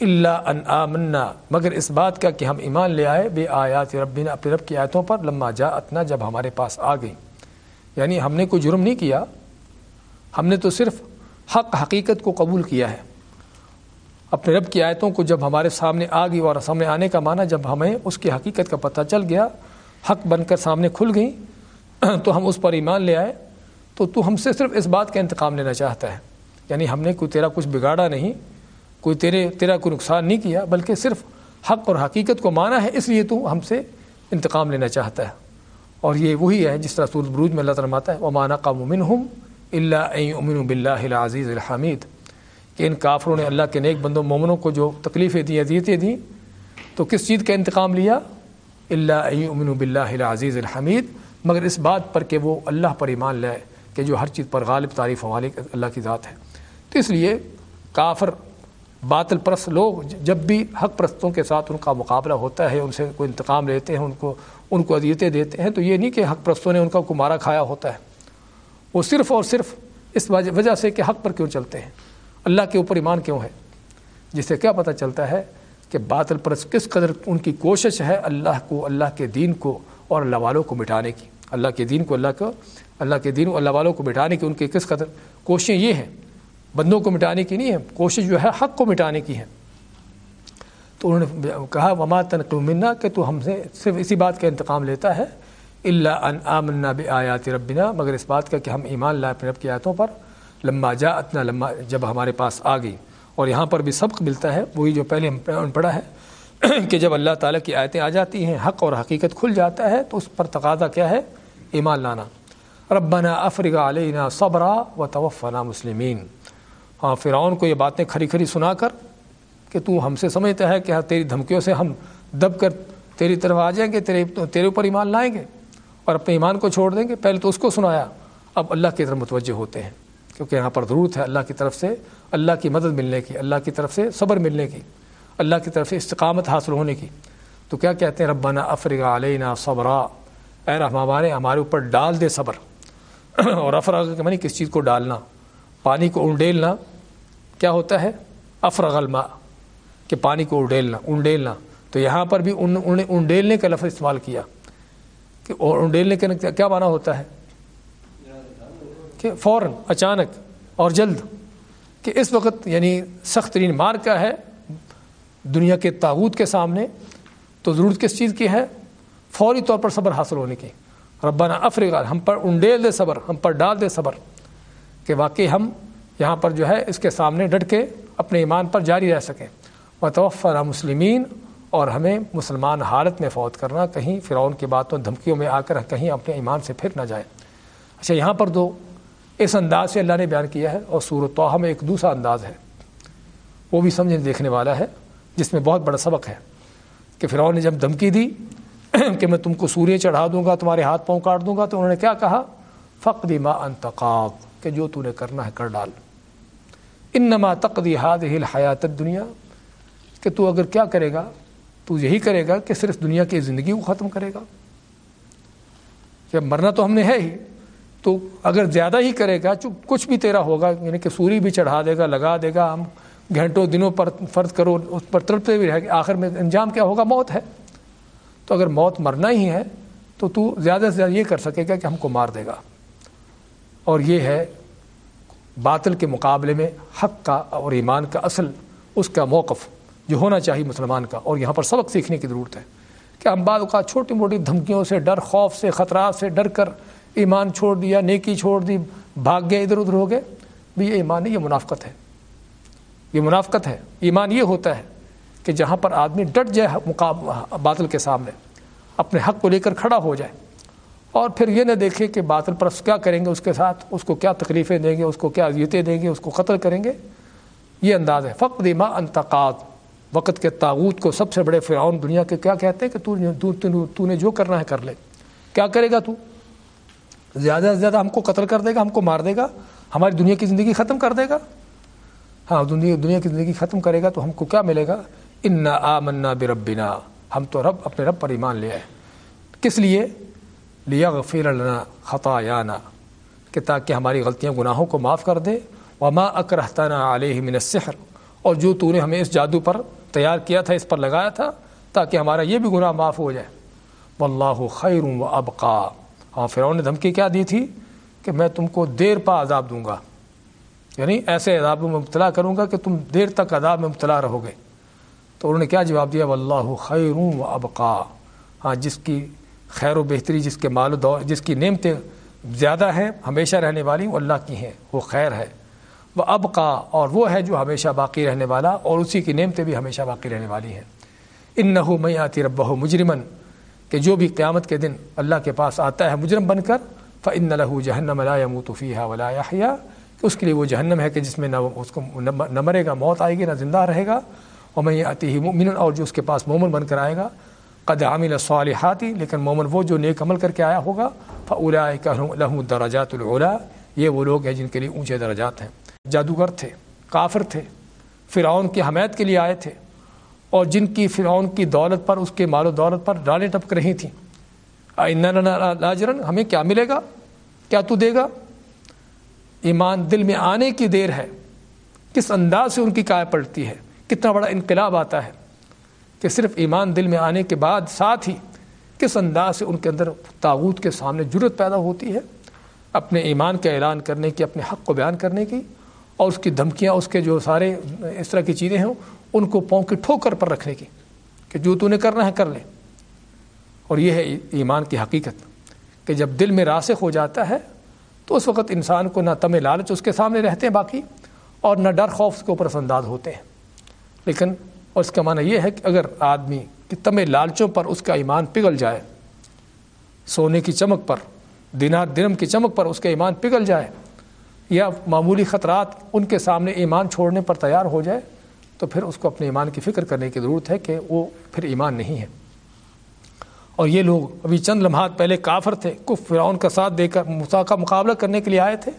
اللہ ان آمنا۔ مگر اس بات کا کہ ہم ایمان لے آئے بے آیات ربنا اپنے رب کی آیتوں پر لما جا اتنا جب ہمارے پاس آ گئی یعنی ہم نے کوئی جرم نہیں کیا۔ ہم نے تو صرف حق حقیقت کو قبول کیا ہے۔ اپنے رب کی آیتوں کو جب ہمارے سامنے آ گئی اور سامنے آنے کا معنی جب ہمیں اس کی حقیقت کا پتہ چل گیا، حق بن کر سامنے کھل گئی تو ہم اس پر ایمان لے آئے۔ تو تو ہم سے صرف اس بات کا انتقام لینا چاہتا ہے۔ یعنی ہم نے کوئی تیرا کچھ بگاڑا نہیں، کوئی تیرے، تیرا کوئی نقصان نہیں کیا، بلکہ صرف حق اور حقیقت کو مانا ہے، اس لیے تو ہم سے انتقام لینا چاہتا ہے۔ اور یہ وہی ہے جس طرح سورت بروج میں اللہ تعالیٰ ماتا ہے وہ مانا کا ممن ہوں اللہ امن بلّہ عزیز الحمید کہ ان کافروں نے اللہ کے نیک بندوں، مومنوں کو جو تکلیفیں دیں اذیتیں دیں، تو کس چیز کا انتقام لیا؟ اللہ امن بلّہ عزیز الحمید مگر اس بات پر کہ وہ اللہ پر ایمان لائے۔ کہ جو ہر چیز پر غالب تعریف والے اللہ کی ذات ہے۔ تو اس لیے کافر، باطل پرست لوگ جب بھی حق پرستوں کے ساتھ ان کا مقابلہ ہوتا ہے، ان سے کوئی انتقام لیتے ہیں، ان کو ان کو اذیتیں دیتے ہیں، تو یہ نہیں کہ حق پرستوں نے ان کا کو مارا کھایا ہوتا ہے۔ وہ صرف اور صرف اس وجہ سے کہ حق پر کیوں چلتے ہیں؟ اللہ کے اوپر ایمان کیوں ہے؟ جس سے کیا پتہ چلتا ہے کہ باطل پرست کس قدر ان کی کوشش ہے اللہ کو، اللہ کے دین کو اور اللہ والوں کو مٹانے کی۔ اللہ کے دین کو، اللہ کو اللہ کے دین و اللہ والوں کو مٹانے کی ان کی کس قدر کوششیں یہ ہیں؟ بندوں کو مٹانے کی نہیں ہے کوشش جو ہے، حق کو مٹانے کی ہے تو انہوں نے کہا، وما تنقم منا، کہ تو ہم سے صرف اسی بات کا انتقام لیتا ہے اللہ ان آمنا آیات ربنا، مگر اس بات کا کہ ہم ایمان لائے اپنے رب کی آیتوں پر۔ لمبا جا اتنا لمبا جب ہمارے پاس آ گئی۔ اور یہاں پر بھی سبق ملتا ہے، وہی جو پہلے ہم پڑھا ہے، کہ جب اللہ تعالیٰ کی آیتیں آ جاتی ہیں، حق اور حقیقت کھل جاتا ہے، تو اس پر تقاضا کیا ہے؟ ایمان لانا۔ ربنا افرغ علینا صبرا و توفنا مسلمین۔ ہاں فرعون کو یہ باتیں کھری کھری سنا کر کہ تو ہم سے سمجھتا ہے کہ ہاں، تیری دھمکیوں سے ہم دب کر تیری طرف آ جائیں گے، تیرے تیرے اوپر ایمان لائیں گے اور اپنے ایمان کو چھوڑ دیں گے۔ پہلے تو اس کو سنایا، اب اللہ کی طرف متوجہ ہوتے ہیں، کیونکہ یہاں پر ضرورت ہے اللہ کی طرف سے، اللہ کی مدد ملنے کی، اللہ کی طرف سے صبر ملنے کی، اللہ کی طرف سے استقامت حاصل ہونے کی۔ تو کیا کہتے ہیں؟ ربنا افرغ علینا صبرا۔ اے رحمان ہمارے اوپر ڈال دے صبر۔ اور افرغ کے منی یعنی کس چیز کو ڈالنا، پانی کو انڈیلنا، کیا ہوتا ہے؟ افرغ الماء کہ پانی کو اڈیلنا انڈیلنا۔ تو یہاں پر بھی انڈیلنے کا لفظ استعمال کیا۔ کہ انڈیلنے کا کیا معنی ہوتا ہے؟ کہ فوراً، اچانک اور جلد۔ کہ اس وقت یعنی سخت ترین مار کا ہے؟ دنیا کے تاوت کے سامنے۔ تو ضرورت کس چیز کی ہے؟ فوری طور پر صبر حاصل ہونے کی۔ ربنا افرغ، ہم پر انڈیل دے صبر، ہم پر ڈال دے صبر، کہ واقعی ہم یہاں پر جو ہے اس کے سامنے ڈٹ کے اپنے ایمان پر جاری رہ سکیں۔ و مسلمین اور ہمیں مسلمان حالت میں فوت کرنا، کہیں فرعون کی باتوں، دھمکیوں میں آ کر کہیں اپنے ایمان سے پھر نہ جائیں۔ اچھا یہاں پر دو، اس انداز سے اللہ نے بیان کیا ہے، اور سورت توحہ میں ایک دوسرا انداز ہے۔ وہ بھی سمجھنے دیکھنے والا ہے، جس میں بہت بڑا سبق ہے کہ فرعون نے جب دھمکی دی کہ میں تم کو سوریہ چڑھا دوں گا، تمہارے ہاتھ پاؤں کاٹ دوں گا۔ تو انہوں نے کیا کہا؟ فقد ما انتقاب کہ جو تو نے کرنا ہے کر ڈال۔ ان تقدی ہاد ہل حیات دنیا کہ تو اگر کیا کرے گا؟ تو یہی کرے گا کہ صرف دنیا کی زندگی کو ختم کرے گا۔ جب مرنا تو ہم نے ہے ہی، تو اگر زیادہ ہی کرے گا کچھ بھی تیرا ہوگا یعنی کہ سوری بھی چڑھا دے گا، لگا دے گا۔ ہم گھنٹوں، دنوں پر فرض کرو، اس پر تڑپتے بھی رہے گا آخر میں انجام کیا ہوگا؟ موت ہے۔ تو اگر موت مرنا ہی ہے تو تو زیادہ سے زیادہ یہ کر سکے گا کہ ہم کو مار دے گا۔ اور یہ ہے باطل کے مقابلے میں حق کا اور ایمان کا اصل، اس کا موقف جو ہونا چاہیے مسلمان کا۔ اور یہاں پر سبق سیکھنے کی ضرورت ہے کہ ہم بعد اوقات چھوٹی موٹی دھمکیوں سے ڈر، خوف سے خطرات سے ڈر کر ایمان چھوڑ دیا، نیکی چھوڑ دی، بھاگ گئے ادھر ادھر ہو گئے۔ بھی یہ ایمان نہیں، یہ منافقت ہے۔ یہ منافقت ہے۔ ایمان یہ ہوتا ہے کہ جہاں پر آدمی ڈٹ جائے باطل کے سامنے، اپنے حق کو لے کر کھڑا ہو جائے۔ اور پھر یہ نہ دیکھے کہ باطل پرست کیا کریں گے اس کے ساتھ، اس کو کیا تکلیفیں دیں گے، اس کو کیا اذیتیں دیں گے، اس کو قتل کریں گے۔ یہ انداز ہے۔ فقد ما انتقاد وقت کے تاغوت کو سب سے بڑے فرعون دنیا کے کیا کہتے ہیں کہ تو نے جو کرنا ہے کر لے۔ کیا کرے گا تو؟ زیادہ سے زیادہ ہم کو قتل کر دے گا، ہم کو مار دے گا، ہماری دنیا کی زندگی ختم کر دے گا۔ ہاں دنیا دنیا کی زندگی ختم کرے گا تو ہم کو کیا ملے گا؟ ان آ منا بربنا ہم تو رب اپنے رب پر ایمان لے آئے۔ کس لیے؟ لیا غفیر لنا خطا کہ تاکہ ہماری غلطیاں، گناہوں کو معاف کر دے۔ وما اکرحتنا علیہ من السحر۔ اور جو تو نے ہمیں اس جادو پر تیار کیا تھا، اس پر لگایا تھا، تاکہ ہمارا یہ بھی گناہ معاف ہو جائے۔ واللہ خیر و ابقا ہاں فرعون نے دھمکی کیا دی تھی کہ میں تم کو دیر پا عذاب دوں گا۔ یعنی ایسے عذاب میں مبتلا کروں گا کہ تم دیر تک عذاب میں مبتلا رہو گے۔ تو انہوں نے کیا جواب دیا؟ واللہ خیر و ابقا. ہاں جس کی خیر و بہتری، جس کے مال و دور جس کی نعمتیں زیادہ ہیں، ہمیشہ رہنے والی وہ اللہ کی ہیں، وہ خیر ہے۔ وہ ابقا اور وہ ہے جو ہمیشہ باقی رہنے والا اور اسی کی نعمتیں بھی ہمیشہ باقی رہنے والی ہیں۔ ان نہ میں آتی رب مجرمن، کہ جو بھی قیامت کے دن اللہ کے پاس آتا ہے مجرم بن کر فن لہو جہنم لا يموت فيها ولا کہ اس کے لیے وہ جہنم ہے، کہ جس میں نہ اس کو نہ مرے گا، موت آئے گی، نہ زندہ رہے گا۔ اور میں آتی ہی مومن اور جو اس کے پاس مومن بن کر آئے گا، قد عامل صالحاتی، لیکن مومن وہ جو نیک عمل کر کے آیا ہوگا فلا لہم دراجات العلا، یہ وہ لوگ ہیں جن کے لیے اونچے درجات ہیں۔ جادوگر تھے، کافر تھے، فرعون کی حمایت کے لیے آئے تھے، اور جن کی فرعون کی دولت پر، اس کے مال و دولت پر ڈالیں ٹپک رہی تھیں۔ لاجرن، ہمیں کیا ملے گا؟ کیا تو دے گا؟ ایمان دل میں آنے کی دیر ہے، کس انداز سے ان کی کائے پڑتی ہے؟ کتنا بڑا انقلاب آتا ہے کہ صرف ایمان دل میں آنے کے بعد، ساتھ ہی کس انداز سے ان کے اندر تاغوت کے سامنے جرت پیدا ہوتی ہے؟ اپنے ایمان کا اعلان کرنے کی، اپنے حق کو بیان کرنے کی، اور اس کی دھمکیاں، اس کے جو سارے اس طرح کی چیزیں ہیں، ان کو پاؤں کی ٹھوکر پر رکھنے کی کہ جو تو نے کرنا ہے کر لے۔ اور یہ ہے ایمان کی حقیقت کہ جب دل میں راسخ ہو جاتا ہے، تو اس وقت انسان کو نہ تم لالچ اس کے سامنے رہتے ہیں باقی، اور نہ ڈر خوف اس کے اوپر انداز ہوتے ہیں۔ لیکن اور اس کا معنی یہ ہے کہ اگر آدمی کی تم لالچوں پر اس کا ایمان پگھل جائے، سونے کی چمک پر دینار درم کی چمک پر اس کا ایمان پگھل جائے یا معمولی خطرات ان کے سامنے ایمان چھوڑنے پر تیار ہو جائے، تو پھر اس کو اپنے ایمان کی فکر کرنے کی ضرورت ہے کہ وہ پھر ایمان نہیں ہے۔ اور یہ لوگ ابھی چند لمحات پہلے کافر تھے کف فرعون کا ساتھ دے کر مسا کا مقابلہ کرنے کے لیے آئے تھے۔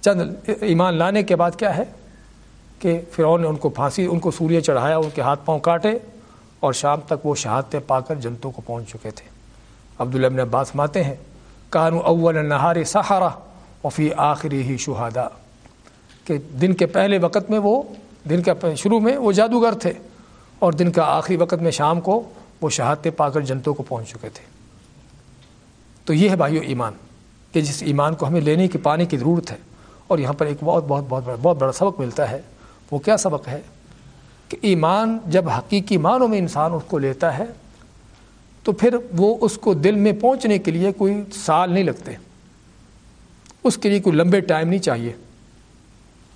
چند ایمان لانے کے بعد کیا ہے؟ کہ فرعون نے ان کو پھانسی، ان کو سوریہ چڑھایا، ان کے ہاتھ پاؤں کاٹے اور شام تک وہ شہادتیں پا کر جنتوں کو پہنچ چکے تھے۔ عبداللہ ابن عباس ماتے ہیں، کانو اول نہار سہارا وفی آخری ہی شہادا کہ دن کے پہلے وقت میں وہ، دن کے شروع میں وہ جادوگر تھے اور دن کا آخری وقت میں شام کو وہ شہادتیں پا کر جنتوں کو پہنچ چکے تھے۔ تو یہ ہے بھائیو ایمان، کہ جس ایمان کو ہمیں لینے کی، پانے کی ضرورت ہے اور یہاں پر ایک بہت بہت بہت بڑا بہت بڑا سبق ملتا ہے۔ وہ کیا سبق ہے کہ ایمان جب حقیقی معنوں میں انسان اس کو لیتا ہے تو پھر وہ اس کو دل میں پہنچنے کے لیے کوئی سال نہیں لگتے۔ اس کے لیے کوئی لمبے ٹائم نہیں چاہیے۔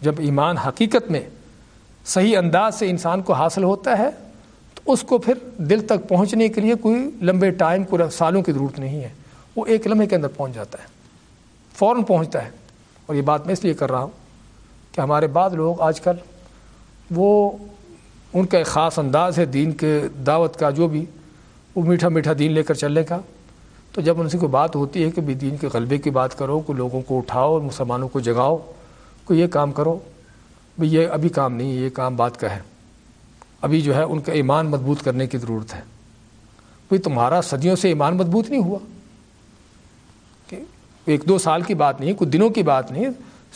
جب ایمان حقیقت میں صحیح انداز سے انسان کو حاصل ہوتا ہے تو اس کو پھر دل تک پہنچنے کے لیے کوئی لمبے ٹائم کو سالوں کی ضرورت نہیں ہے۔ وہ ایک لمحے کے اندر پہنچ جاتا ہے۔ فوراً پہنچتا ہے۔ اور یہ بات میں اس لیے کر رہا ہوں کہ ہمارے بعض لوگ آج کل وہ ان کا ایک خاص انداز ہے دین کے دعوت کا، جو بھی، وہ میٹھا میٹھا دین لے کر چلنے کا۔ تو جب ان سے کوئی بات ہوتی ہے کہ بھی دین کے غلبے کی بات کرو، کوئی لوگوں کو اٹھاؤ اور مسلمانوں کو جگاؤ، کوئی یہ کام کرو، بھئی یہ ابھی کام نہیں، یہ کام بات کا ہے۔ ابھی جو ہے ان کا ایمان مضبوط کرنے کی ضرورت ہے۔ بھئی تمہارا صدیوں سے ایمان مضبوط نہیں ہوا۔ کہ ایک دو سال کی بات نہیں، کچھ دنوں کی بات نہیں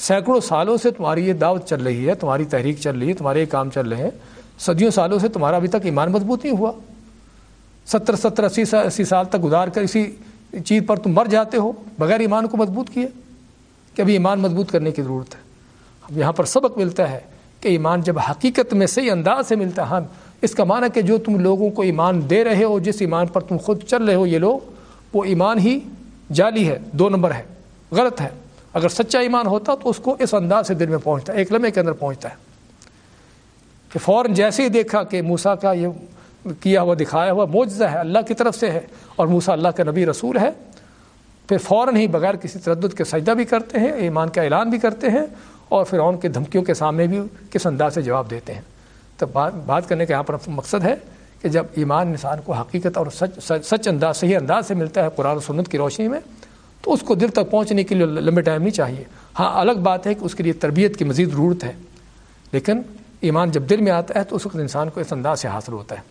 سینکڑوں سالوں سے تمہاری یہ دعوت چل رہی ہے، تمہاری تحریک چل رہی ہے، تمہارے یہ کام چل رہے ہیں۔ صدیوں سالوں سے تمہارا ابھی تک ایمان مضبوط نہیں ہوا۔ ستر ستر، اسی سال اسی سال تک گزار کر اسی چیز پر تم مر جاتے ہو، بغیر ایمان کو مضبوط کیے۔ کہ ابھی ایمان مضبوط کرنے کی ضرورت ہے۔ اب یہاں پر سبق ملتا ہے کہ ایمان جب حقیقت میں صحیح انداز سے ملتا ہے، اس کا معنی کہ جو تم لوگوں کو ایمان دے رہے ہو، جس ایمان پر تم خود چل رہے ہو، یہ لوگ، وہ ایمان ہی جعلی ہے، دو نمبر ہے، غلط ہے۔ اگر سچا ایمان ہوتا تو اس کو اس انداز سے دل میں پہنچتا ہے، ایک لمحے کے اندر پہنچتا ہے۔ کہ فوراً جیسے ہی دیکھا کہ موسا کا یہ کیا ہوا، دکھایا ہوا معجزہ ہے، اللہ کی طرف سے ہے اور موسا اللہ کا نبی رسول ہے، پھر فوراً ہی بغیر کسی تردد کے سجدہ بھی کرتے ہیں، ایمان کا اعلان بھی کرتے ہیں اور پھر ان کے دھمکیوں کے سامنے بھی کس انداز سے جواب دیتے ہیں۔ تو بات بات کرنے کا یہاں پر مقصد ہے کہ جب ایمان انسان کو حقیقت اور سچ سچ انداز، صحیح انداز سے ملتا ہے قرآن و سنت کی روشنی میں تو اس کو دل تک پہنچنے کے لیے لمبے ٹائم نہیں چاہیے۔ ہاں الگ بات ہے کہ اس کے لیے تربیت کی مزید ضرورت ہے، لیکن ایمان جب دل میں آتا ہے تو اس وقت انسان کو اس انداز سے حاصل ہوتا ہے۔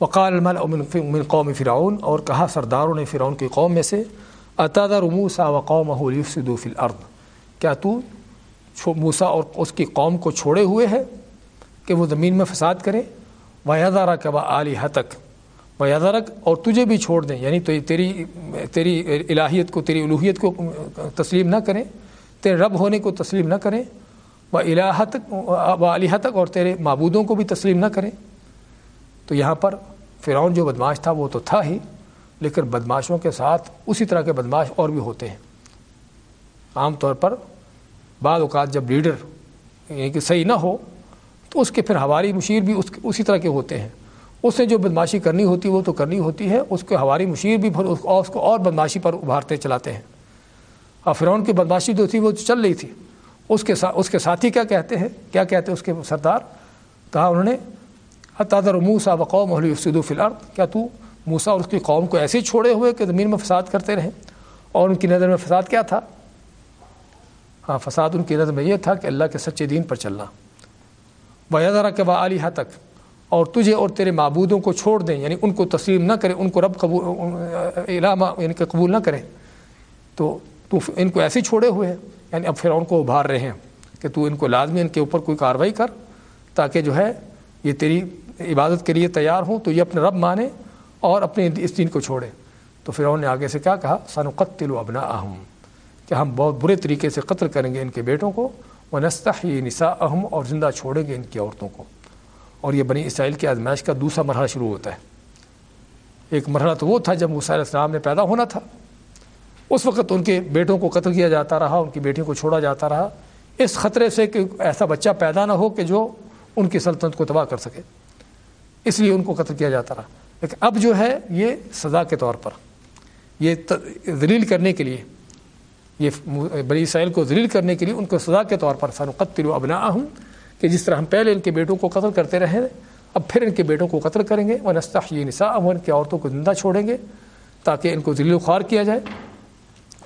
وقال من قوم فرعون، اور کہا سرداروں نے فرعون کی قوم میں سے اتادا رموسا و قوم فی الارض کیا تو موسا اور اس کی قوم کو چھوڑے ہوئے ہے کہ وہ زمین میں فساد کرے؟ ویادارہ کہ وہ علی حتک ویادارک اور تجھے بھی چھوڑ دیں یعنی تو تیری تیری الہیت کو، تیری الوحیت کو تسلیم نہ کریں، تیرے رب ہونے کو تسلیم نہ کریں، و الہت و علیہ تک اور تیرے معبودوں کو بھی تسلیم نہ کریں۔ تو یہاں پر فرعون جو بدماش تھا، وہ تو تھا ہی، لیکن بدماشوں کے ساتھ اسی طرح کے بدماش اور بھی ہوتے ہیں۔ عام طور پر بعض اوقات جب لیڈر یعنی کہ صحیح نہ ہو، تو اس کے پھر ہواری مشیر بھی اس، اسی طرح کے ہوتے ہیں۔ اس نے جو بدماشی کرنی ہوتی ہے وہ تو کرنی ہوتی ہے، اس کے ہواری مشیر بھی پھر اس کو اور بدماشی پر ابھارتے چلاتے ہیں۔ اور فرعون کی بدماشی جو تھی وہ چل رہی تھی۔ اس کے ساتھ اس کے ساتھی کیا کہتے ہیں؟ کیا کہتے ہیں اس کے سردار؟ کہا انہوں نے تادر موسا وقوم محلی فی الارض کیا تو موسا اور اس کی قوم کو ایسے ہی چھوڑے ہوئے کہ زمین میں فساد کرتے رہیں اور ان کی نظر میں فساد کیا تھا؟ ہاں فساد ان کی نظر میں یہ تھا کہ اللہ کے سچے دین پر چلنا۔ ذرا کہ وہ تک اور تجھے اور تیرے معبودوں کو چھوڑ دیں یعنی ان کو تسلیم نہ کریں، ان کو رب قبول علامہ یعنی کہ قبول نہ کریں۔ تو تو ان کو ایسے ہی چھوڑے ہوئے ہیں یعنی اب پھر ان کو ابھار رہے ہیں کہ تو ان کو لازمی ان کے اوپر کوئی کارروائی کر تاکہ جو ہے یہ تیری عبادت کے لیے تیار ہوں، تو یہ اپنے رب مانے اور اپنے اس دین کو چھوڑے۔ تو پھر نے آگے سے کیا کہا؟ سن قتل و ابنا اہم کہ ہم بہت برے طریقے سے قتل کریں گے ان کے بیٹوں کو وہ نسطہ یہ نسا اہم اور زندہ چھوڑیں گے ان کی عورتوں کو۔ اور یہ بنی اسرائیل کی آزمائش کا دوسرا مرحلہ شروع ہوتا ہے۔ ایک مرحلہ تو وہ تھا جب علیہ السلام نے پیدا ہونا تھا۔ اس وقت ان کے بیٹوں کو قتل کیا جاتا رہا، ان کی بیٹیوں کو چھوڑا جاتا رہا۔ اس خطرے سے کہ ایسا بچہ پیدا نہ ہو کہ جو ان کی سلطنت کو تباہ کر سکے۔ اس لیے ان کو قتل کیا جاتا رہا۔ لیکن اب جو ہے یہ سزا کے طور پر۔ یہ ذلیل کرنے کے لیے۔ یہ بنی اسرائیل کو ذلیل کرنے کے لیے ان کو سزا کے طور پر سن قتل و ابنا ہوں کہ جس طرح ہم پہلے ان کے بیٹوں کو قتل کرتے رہے اب پھر ان کے بیٹوں کو قتل کریں گے وہ نسطہ یہ نسا اب ان کی عورتوں کو زندہ چھوڑیں گے تاکہ ان کو ذلیل و خوار کیا جائے۔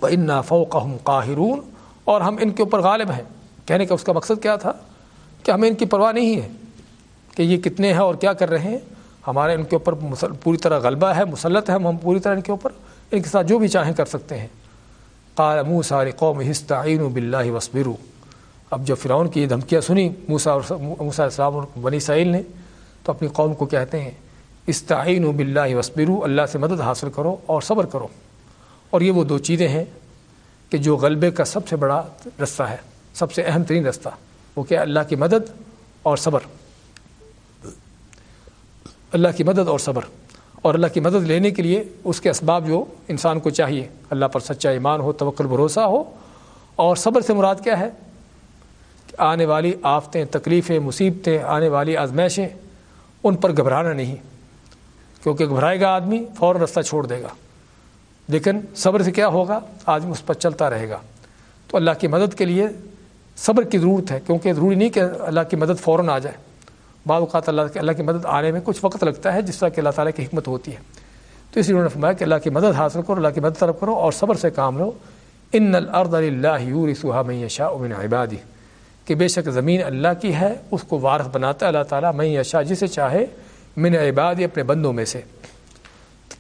وہ ان فوق قاہرون اور ہم ان کے اوپر غالب ہیں۔ کہنے کا اس کا مقصد کیا تھا؟ کہ ہمیں ان کی پرواہ نہیں ہے کہ یہ کتنے ہیں اور کیا کر رہے ہیں۔ ہمارے ان کے اوپر پوری طرح غلبہ ہے، مسلط ہے، ہم پوری طرح ان کے اوپر ان کے ساتھ جو بھی چاہیں کر سکتے ہیں۔ قال موسا قوم ہستعین بلّہ وسبرو اب جب فرعون کی یہ دھمکیاں سنی موسا اور موسا السلام بنی سعیل نے تو اپنی قوم کو کہتے ہیں استعین و بلّہ وسبرو اللہ سے مدد حاصل کرو اور صبر کرو۔ اور یہ وہ دو چیزیں ہیں کہ جو غلبے کا سب سے بڑا رستہ ہے، سب سے اہم ترین رستہ، وہ کیا اللہ کی مدد اور صبر۔ اللہ کی مدد اور صبر۔ اور اللہ کی مدد لینے کے لیے اس کے اسباب جو انسان کو چاہیے۔ اللہ پر سچا ایمان ہو، توکل، بھروسہ ہو۔ اور صبر سے مراد کیا ہے؟ آنے والی آفتیں، تکلیفیں، مصیبتیں، آنے والی آزمائشیں ان پر گھبرانا نہیں، کیونکہ گھبرائے گا آدمی، فوراً رستہ چھوڑ دے گا۔ لیکن صبر سے کیا ہوگا؟ آدمی اس پر چلتا رہے گا۔ تو اللہ کی مدد کے لیے صبر کی ضرورت ہے، کیونکہ ضروری نہیں کہ اللہ کی مدد فوراً آ جائے۔ بعض اوقات اللہ کے، اللہ کی مدد آنے میں کچھ وقت لگتا ہے، جس طرح کہ اللہ تعالیٰ کی حکمت ہوتی ہے۔ تو اس لیے انہوں نے فرمایا کہ اللہ کی مدد حاصل کرو، اللہ کی مدد طرف کرو اور صبر سے کام لو۔ ان الارض اللہ یور سہا میں شاہ امن عبادی کہ بے شک زمین اللہ کی ہے، اس کو وارث بناتا ہے اللہ تعالیٰ میں یشا جسے چاہے، من عباد اپنے بندوں میں سے۔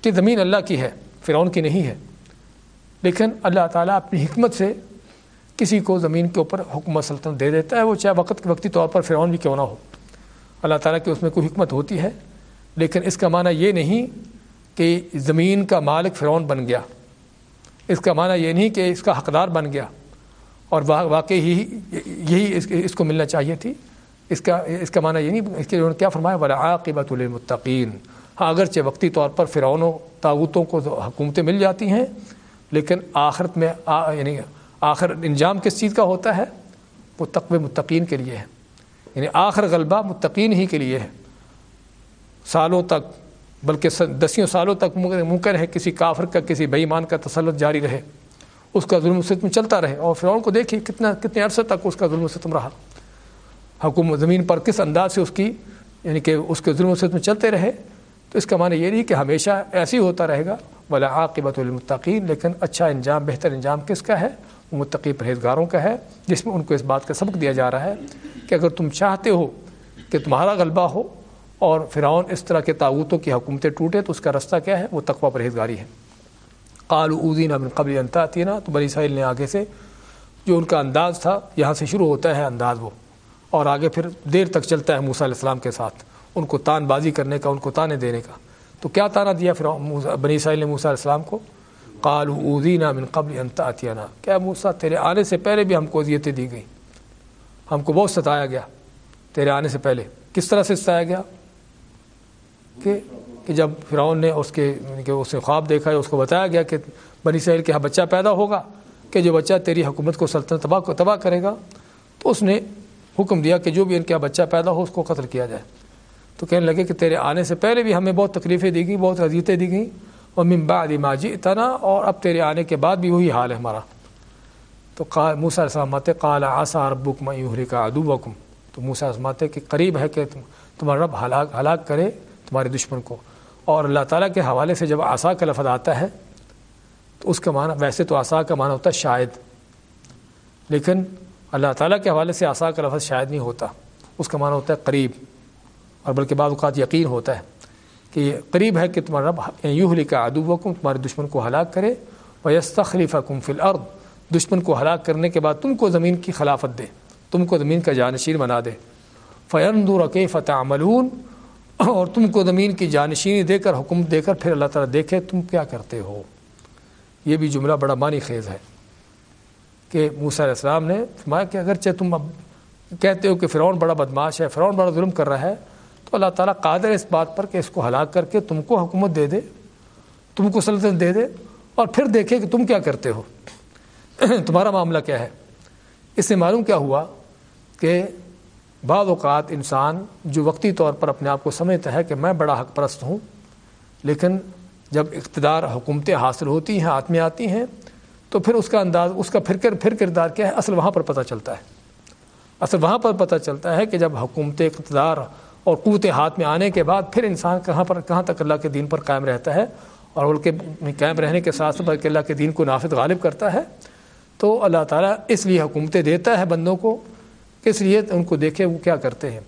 کہ زمین اللہ کی ہے، فرعون کی نہیں ہے۔ لیکن اللہ تعالیٰ اپنی حکمت سے کسی کو زمین کے اوپر حکومت سلطنت دے دیتا ہے، وہ چاہے وقت کے وقتی طور پر فرعون بھی کیوں نہ ہو۔ اللہ تعالیٰ کی اس میں کوئی حکمت ہوتی ہے، لیکن اس کا معنی یہ نہیں کہ زمین کا مالک فرعون بن گیا۔ اس کا معنی یہ نہیں کہ اس کا حقدار بن گیا۔ اور واقعی یہی اس کو ملنا چاہیے تھی۔ اس کا اس کا معنی یہ نہیں اس کے انہوں نے کیا فرمایا بلا عاقبۃ المطقین ہاں اگرچہ وقتی طور پر فرعون و کو حکومتیں مل جاتی ہیں، لیکن آخرت میں یعنی آخر انجام کس چیز کا ہوتا ہے؟ وہ تقوی متقین کے لیے ہے۔ یعنی آخر غلبہ متقین ہی کے لیے ہے۔ سالوں تک، بلکہ دسیوں سالوں تک ممکن ہے کسی کافر کا، کسی بے ایمان کا تسلط جاری رہے۔ اس کا ظلم و ستم چلتا رہے اور فرعون کو دیکھیے کتنا کتنے عرصے تک اس کا ظلم و ستم رہا۔ حکومت زمین پر کس انداز سے اس کی یعنی کہ اس کے ظلم و ستم چلتے رہے، تو اس کا معنی یہ نہیں کہ ہمیشہ ایسی ہوتا رہے گا۔ بلا عاقبت المتقین لیکن اچھا انجام، بہتر انجام کس کا ہے؟ وہ متقی پرہیزگاروں کا ہے، جس میں ان کو اس بات کا سبق دیا جا رہا ہے کہ اگر تم چاہتے ہو کہ تمہارا غلبہ ہو اور فرعون اس طرح کے تعوتوں کی حکومتیں ٹوٹے تو اس کا رستہ کیا ہے؟ وہ تقوی پرہیزگاری ہے۔ قال اوزین ابن قبل انتاطینہ تو بنی ساحل نے آگے سے جو ان کا انداز تھا، یہاں سے شروع ہوتا ہے انداز وہ، اور آگے پھر دیر تک چلتا ہے موسیٰ علیہ السلام کے ساتھ، ان کو تان بازی کرنے کا، ان کو تانے دینے کا۔ تو کیا تانا دیا پھر بنی ساحل نے موسیٰ علیہ السلام کو؟ قال اوزینہ من قبل انتاطینہ کیا موسیٰ، تیرے آنے سے پہلے بھی ہم کو اذیتیں دی گئیں؟ ہم کو بہت ستایا گیا تیرے آنے سے پہلے۔ کس طرح سے ستایا گیا؟ کہ کہ جب فرعون نے اس کے یعنی کہ اس نے خواب دیکھا ہے، اس کو بتایا گیا کہ بنی سہیل کے یہاں بچہ پیدا ہوگا، کہ جو بچہ تیری حکومت کو سلطنت تباہ کو تباہ کرے گا، تو اس نے حکم دیا کہ جو بھی ان کا بچہ پیدا ہو، اس کو قتل کیا جائے۔ تو کہنے لگے کہ تیرے آنے سے پہلے بھی ہمیں بہت تکلیفیں دی گئیں، بہت اذیتیں دی گئیں۔ اور بعد ماجی اتنا اور اب تیرے آنے کے بعد بھی وہی حال ہے ہمارا۔ تو موسا السلامات کالا آسا ربک میوہری کا ادو وکم تو موسا اسماتے کہ قریب ہے کہ تمہارا رب ہلاک ہلاک کرے تمہارے دشمن کو۔ اور اللہ تعالیٰ کے حوالے سے جب آسا کا لفظ آتا ہے، تو اس کا معنی، ویسے تو آسا کا معنی ہوتا ہے شاید، لیکن اللہ تعالیٰ کے حوالے سے آسا کا لفظ شاید نہیں ہوتا۔ اس کا معنی ہوتا ہے قریب، اور بلکہ بعض اوقات یقین ہوتا ہے کہ یہ قریب ہے کہ تمہارا رب یوں لکھا ادو کم تمہارے دشمن کو ہلاک کرے اور یس تخلیفہ کم فل دشمن کو ہلاک کرنے کے بعد تم کو زمین کی خلافت دے، تم کو زمین کا جانشین بنا دے۔ فیند رقی فتح عملون اور تم کو زمین کی جانشینی دے کر، حکم دے کر، پھر اللہ تعالیٰ دیکھے تم کیا کرتے ہو۔ یہ بھی جملہ بڑا معنی خیز ہے کہ موسیٰ علیہ السلام نے فرمایا کہ اگرچہ تم اب کہتے ہو کہ فرعون بڑا بدماش ہے، فرعون بڑا ظلم کر رہا ہے، تو اللہ تعالیٰ قادر ہے اس بات پر کہ اس کو ہلاک کر کے تم کو حکومت دے دے، تم کو سلطنت دے دے، اور پھر دیکھے کہ تم کیا کرتے ہو۔ تمہارا معاملہ کیا ہے؟ اس سے معلوم کیا ہوا کہ بعض اوقات انسان جو وقتی طور پر اپنے آپ کو سمجھتا ہے کہ میں بڑا حق پرست ہوں، لیکن جب اقتدار حکومتیں حاصل ہوتی ہیں ہاتھ میں آتی ہیں، تو پھر اس کا انداز، اس کا پھر کر، پھر کردار کیا ہے؟ اصل وہاں پر پتہ چلتا ہے۔ اصل وہاں پر پتہ چلتا ہے کہ جب حکومت اقتدار اور قوت ہاتھ میں آنے کے بعد پھر انسان کہاں پر، کہاں تک اللہ کے دین پر قائم رہتا ہے اور بلکہ قائم رہنے کے ساتھ ساتھ اللہ کے دین کو نافذ غالب کرتا ہے، تو اللہ تعالیٰ اس لیے حکومتیں دیتا ہے بندوں کو اس لیے ان کو دیکھے وہ کیا کرتے ہیں؟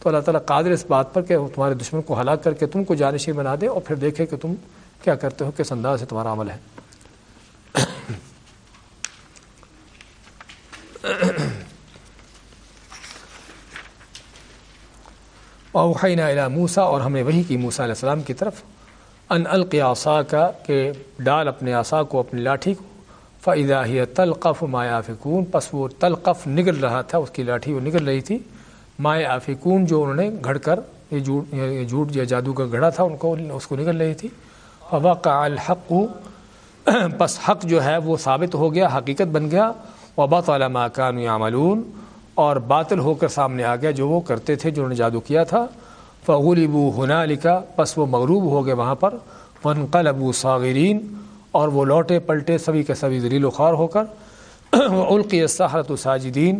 تو اللہ تعالیٰ قادر اس بات پر کہ تمہارے دشمن کو ہلاک کر کے تم کو جانشی بنا دے اور پھر دیکھے کہ تم کیا کرتے ہو، کس انداز سے تمہارا عمل ہے؟ اوحینا موسا اور ہم نے وہی کی موسا علیہ السلام کی طرف ان القیاسا کا کہ ڈال اپنے آسا کو، اپنی لاٹھی کو فضا تلقف مائع آفکون پس وہ تلقف نگل رہا تھا، اس کی لاٹھی وہ نگل رہی تھی۔ مائع آفکون جو انہوں نے گھڑ کر، یہ جھوٹ یہ جھوٹ یا جادو کا گھڑا تھا، ان کو، اس کو نگل رہی تھی۔ فوقع الحق، پس حق جو ہے وہ ثابت ہو گیا، حقیقت بن گیا۔ وبات علامہ کان یاملون اور باطل ہو کر سامنے آ گیا جو وہ کرتے تھے، جو انہوں نے جادو کیا تھا۔ فغلبو ہنا لکھا بس وہ مغروب ہو گئے وہاں پر۔ فنقل ابو صاغرین اور وہ لوٹے پلٹے سبھی کے سبھی ذلیل و خوار ہو کر القی سحرت و ساجدین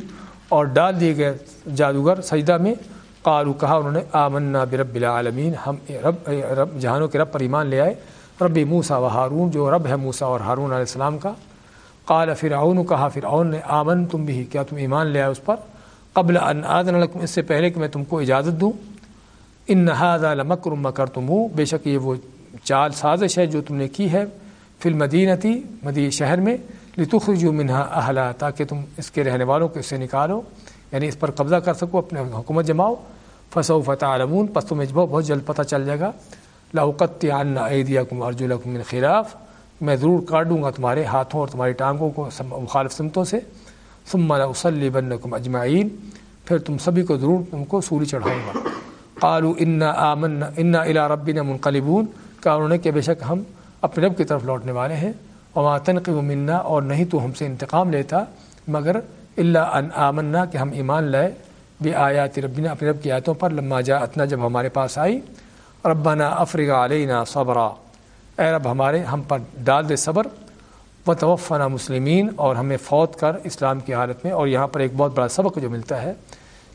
اور ڈال دیے گئے جادوگر سجدہ میں قالو کہا انہوں نے، آمنا برب العالمین، ہم رب رب، جہانوں کے رب پر ایمان لے آئے۔ رب موسا و ہارون، جو رب ہے موسا اور ہارون علیہ السلام کا۔ قال فرعون، کہا فرعون نے آمن تم بھی، کیا تم ایمان لے آئے اس پر؟ قبل ان آدن لکم، اس سے پہلے کہ میں تم کو اجازت دوں۔ ان نہاد مکر مکر تم بے شک یہ وہ چال سازش ہے جو تم نے کی ہے۔ فی المدینتی مدی شہر میں، لتخرجوا منہا اہلا، تاکہ تم اس کے رہنے والوں کو اس سے نکالو یعنی اس پر قبضہ کر سکو اپنے حکومت جماؤ فصو فتح علمون پس تمہیں بہت جلد پتہ چل جائے گا۔ لاقت عنا عیدیا کم ارجلکم من خلاف، میں ضرور کاٹ دوں گا تمہارے ہاتھوں اور تمہاری ٹانگوں کو مخالف سمتوں سے۔ ثم اسلی بنکم اجمعین پھر تم سبھی کو ضرور تم کو سوری چڑھاؤں گا۔ قالو انا آمن انا الا ربنا منقلبون، کہا انہوں نے کہ بے شک ہم اپنے رب کی طرف لوٹنے والے ہیں۔ وما تنقب منا اور نہیں تو ہم سے انتقام لیتا، مگر اللہ ان آمنا کہ ہم ایمان لائے۔ بے آیات ربنا، اپنے رب کی آیتوں پر لما جا اتنا جب ہمارے پاس آئی۔ ربنا افرغ علینا صبرا۔ اے رب، ہمارے، ہم پر ڈال دے صبر۔ و توفنا مسلمین اور ہمیں فوت کر اسلام کی حالت میں۔ اور یہاں پر ایک بہت بڑا سبق جو ملتا ہے،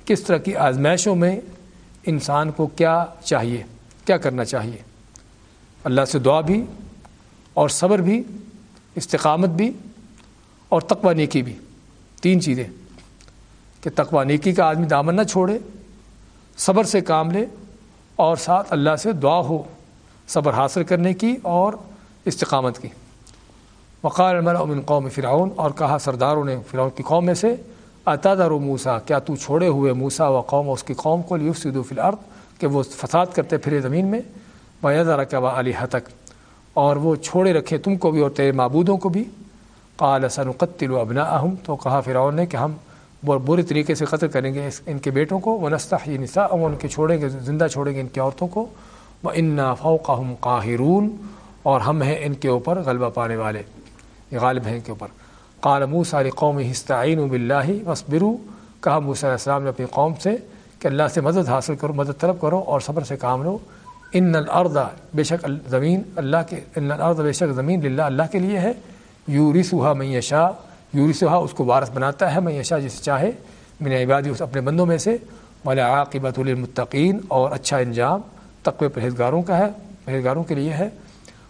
کس طرح کی آزمائشوں میں انسان کو کیا چاہیے، کیا کرنا چاہیے۔ اللہ سے دعا بھی اور صبر بھی، استقامت بھی اور تقوی نیکی بھی۔ تین چیزیں کہ تقوی نیکی کا آدمی دامن نہ چھوڑے، صبر سے کام لے اور ساتھ اللہ سے دعا ہو، صبر حاصل کرنے کی اور استقامت کی۔ وقال الملأ من قوم فرعون اور کہا سرداروں نے فرعون کی قوم میں سے اتادر موسا کیا تو چھوڑے ہوئے موسا و قوم اس کی قوم کو لیفسدوا فی الارض کہ وہ فساد کرتے پھرے زمین میں؟ بیدر کبا علی تک اور وہ چھوڑے رکھے تم کو بھی اور تیرے معبودوں کو بھی۔ قال، سنقتل ابناءہم۔ تو کہا فرعون نے کہ ہم بہت برے طریقے سے قتل کریں گے ان کے بیٹوں کو۔ ونستحیی نساء ان کے چھوڑیں گے زندہ چھوڑیں گے ان کی عورتوں کو۔ وہ انا فوقہم قاہرون اور ہم ہیں ان کے اوپر غلبہ پانے والے۔ یہ غالب ہیں ان کے اوپر۔ قال، موسیٰ لقوم ہستعین باللہ وصبرو کہا موسیٰ علیہ السلام نے اپنی قوم سے کہ اللہ سے مدد حاصل کرو، مدد طلب کرو اور صبر سے کام لو۔ ان الارض بے شک زمین اللہ کے ان الارض بے شک زمین للہ، اللہ کے لیے ہے۔ یورثها من یشاء یورثها اس کو وارث بناتا ہے، من یشاء جسے چاہے۔ من عبادی اس اپنے بندوں میں سے۔ ولا عاقبۃ للمتقین اور اچھا انجام تقوی پرہیزگاروں کا ہے، پرہیزگاروں کے لیے ہے۔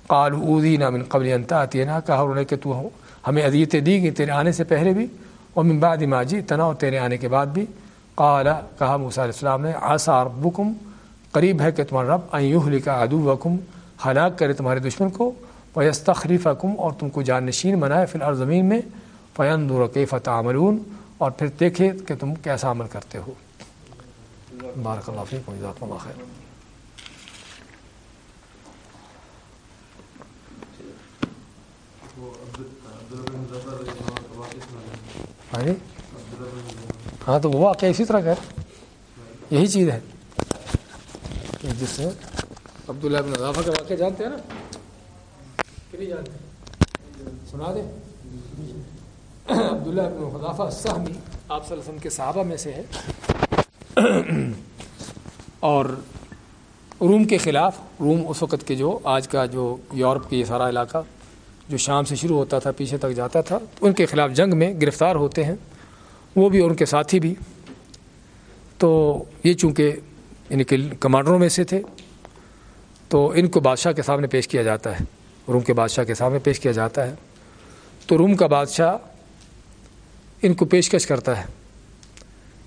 قالوا اوذینا من قبل ان کہا انہوں نے کہ تو ہمیں اذیتیں دی گئی تیرے آنے سے پہلے بھی اور من بعد ما جئتنا، اور تیرے آنے کے بعد بھی۔ قال، کہا موسیٰ علیہ السلام نے، عسى ربکم قریب ہے کہ تمہارا رب ان یہلک عدوکم، ہلاک کرے تمہارے دشمن کو ویستخلفکم اور تم کو جان نشین بنائے فی الارض زمین میں، فینظر کیف تعملون، اور پھر دیکھے کہ تم کیسا عمل کرتے ہو۔ بارک اللہ فیکم، جزاکم اللہ خیر۔ ہاں تو وہ واقعہ اسی طرح کا ہے۔ یہی چیز ہے۔ جس سے عبداللہ بن اضافہ کا واقعہ جانتے ہیں نا؟ کہ نہیں جانتے سنا دیں؟ عبداللہ بن خضافہ سہمی آپ صلی اللہ علیہ وسلم کے صحابہ میں سے ہے۔ اور روم کے خلاف، روم اس وقت کے جو، آج کا جو یورپ کی سارا علاقہ جو شام سے شروع ہوتا تھا، پیچھے تک جاتا تھا، ان کے خلاف جنگ میں گرفتار ہوتے ہیں۔ وہ بھی اور ان کے ساتھی بھی۔ تو یہ چونکہ یعنی ان کے کمانڈروں میں سے تھے، تو ان کو بادشاہ کے سامنے پیش کیا جاتا ہے، روم کے بادشاہ کے سامنے پیش کیا جاتا ہے۔ تو روم کا بادشاہ ان کو پیشکش کرتا ہے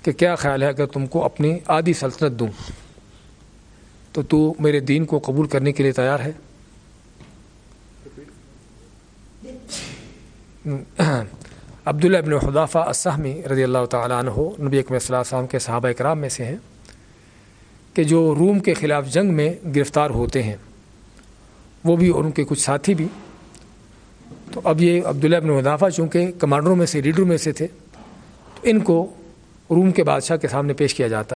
کہ کیا خیال ہے اگر تم کو اپنی آدھی سلطنت دوں؟ تو تو میرے دین کو قبول کرنے کے لیے تیار ہے۔ عبداللہ ابن حدافہ السحمی رضی اللہ تعالیٰ عنہ نبی اکم صلی اللہ علیہ وسلم کے صحابہ اکرام میں سے ہیں۔ کہ جو روم کے خلاف جنگ میں گرفتار ہوتے ہیں۔ وہ بھی اور ان کے کچھ ساتھی بھی۔ تو اب یہ عبداللہ ابن مدافع چونکہ کمانڈروں میں سے، لیڈروں میں سے تھے، تو ان کو روم کے بادشاہ کے سامنے پیش کیا جاتا۔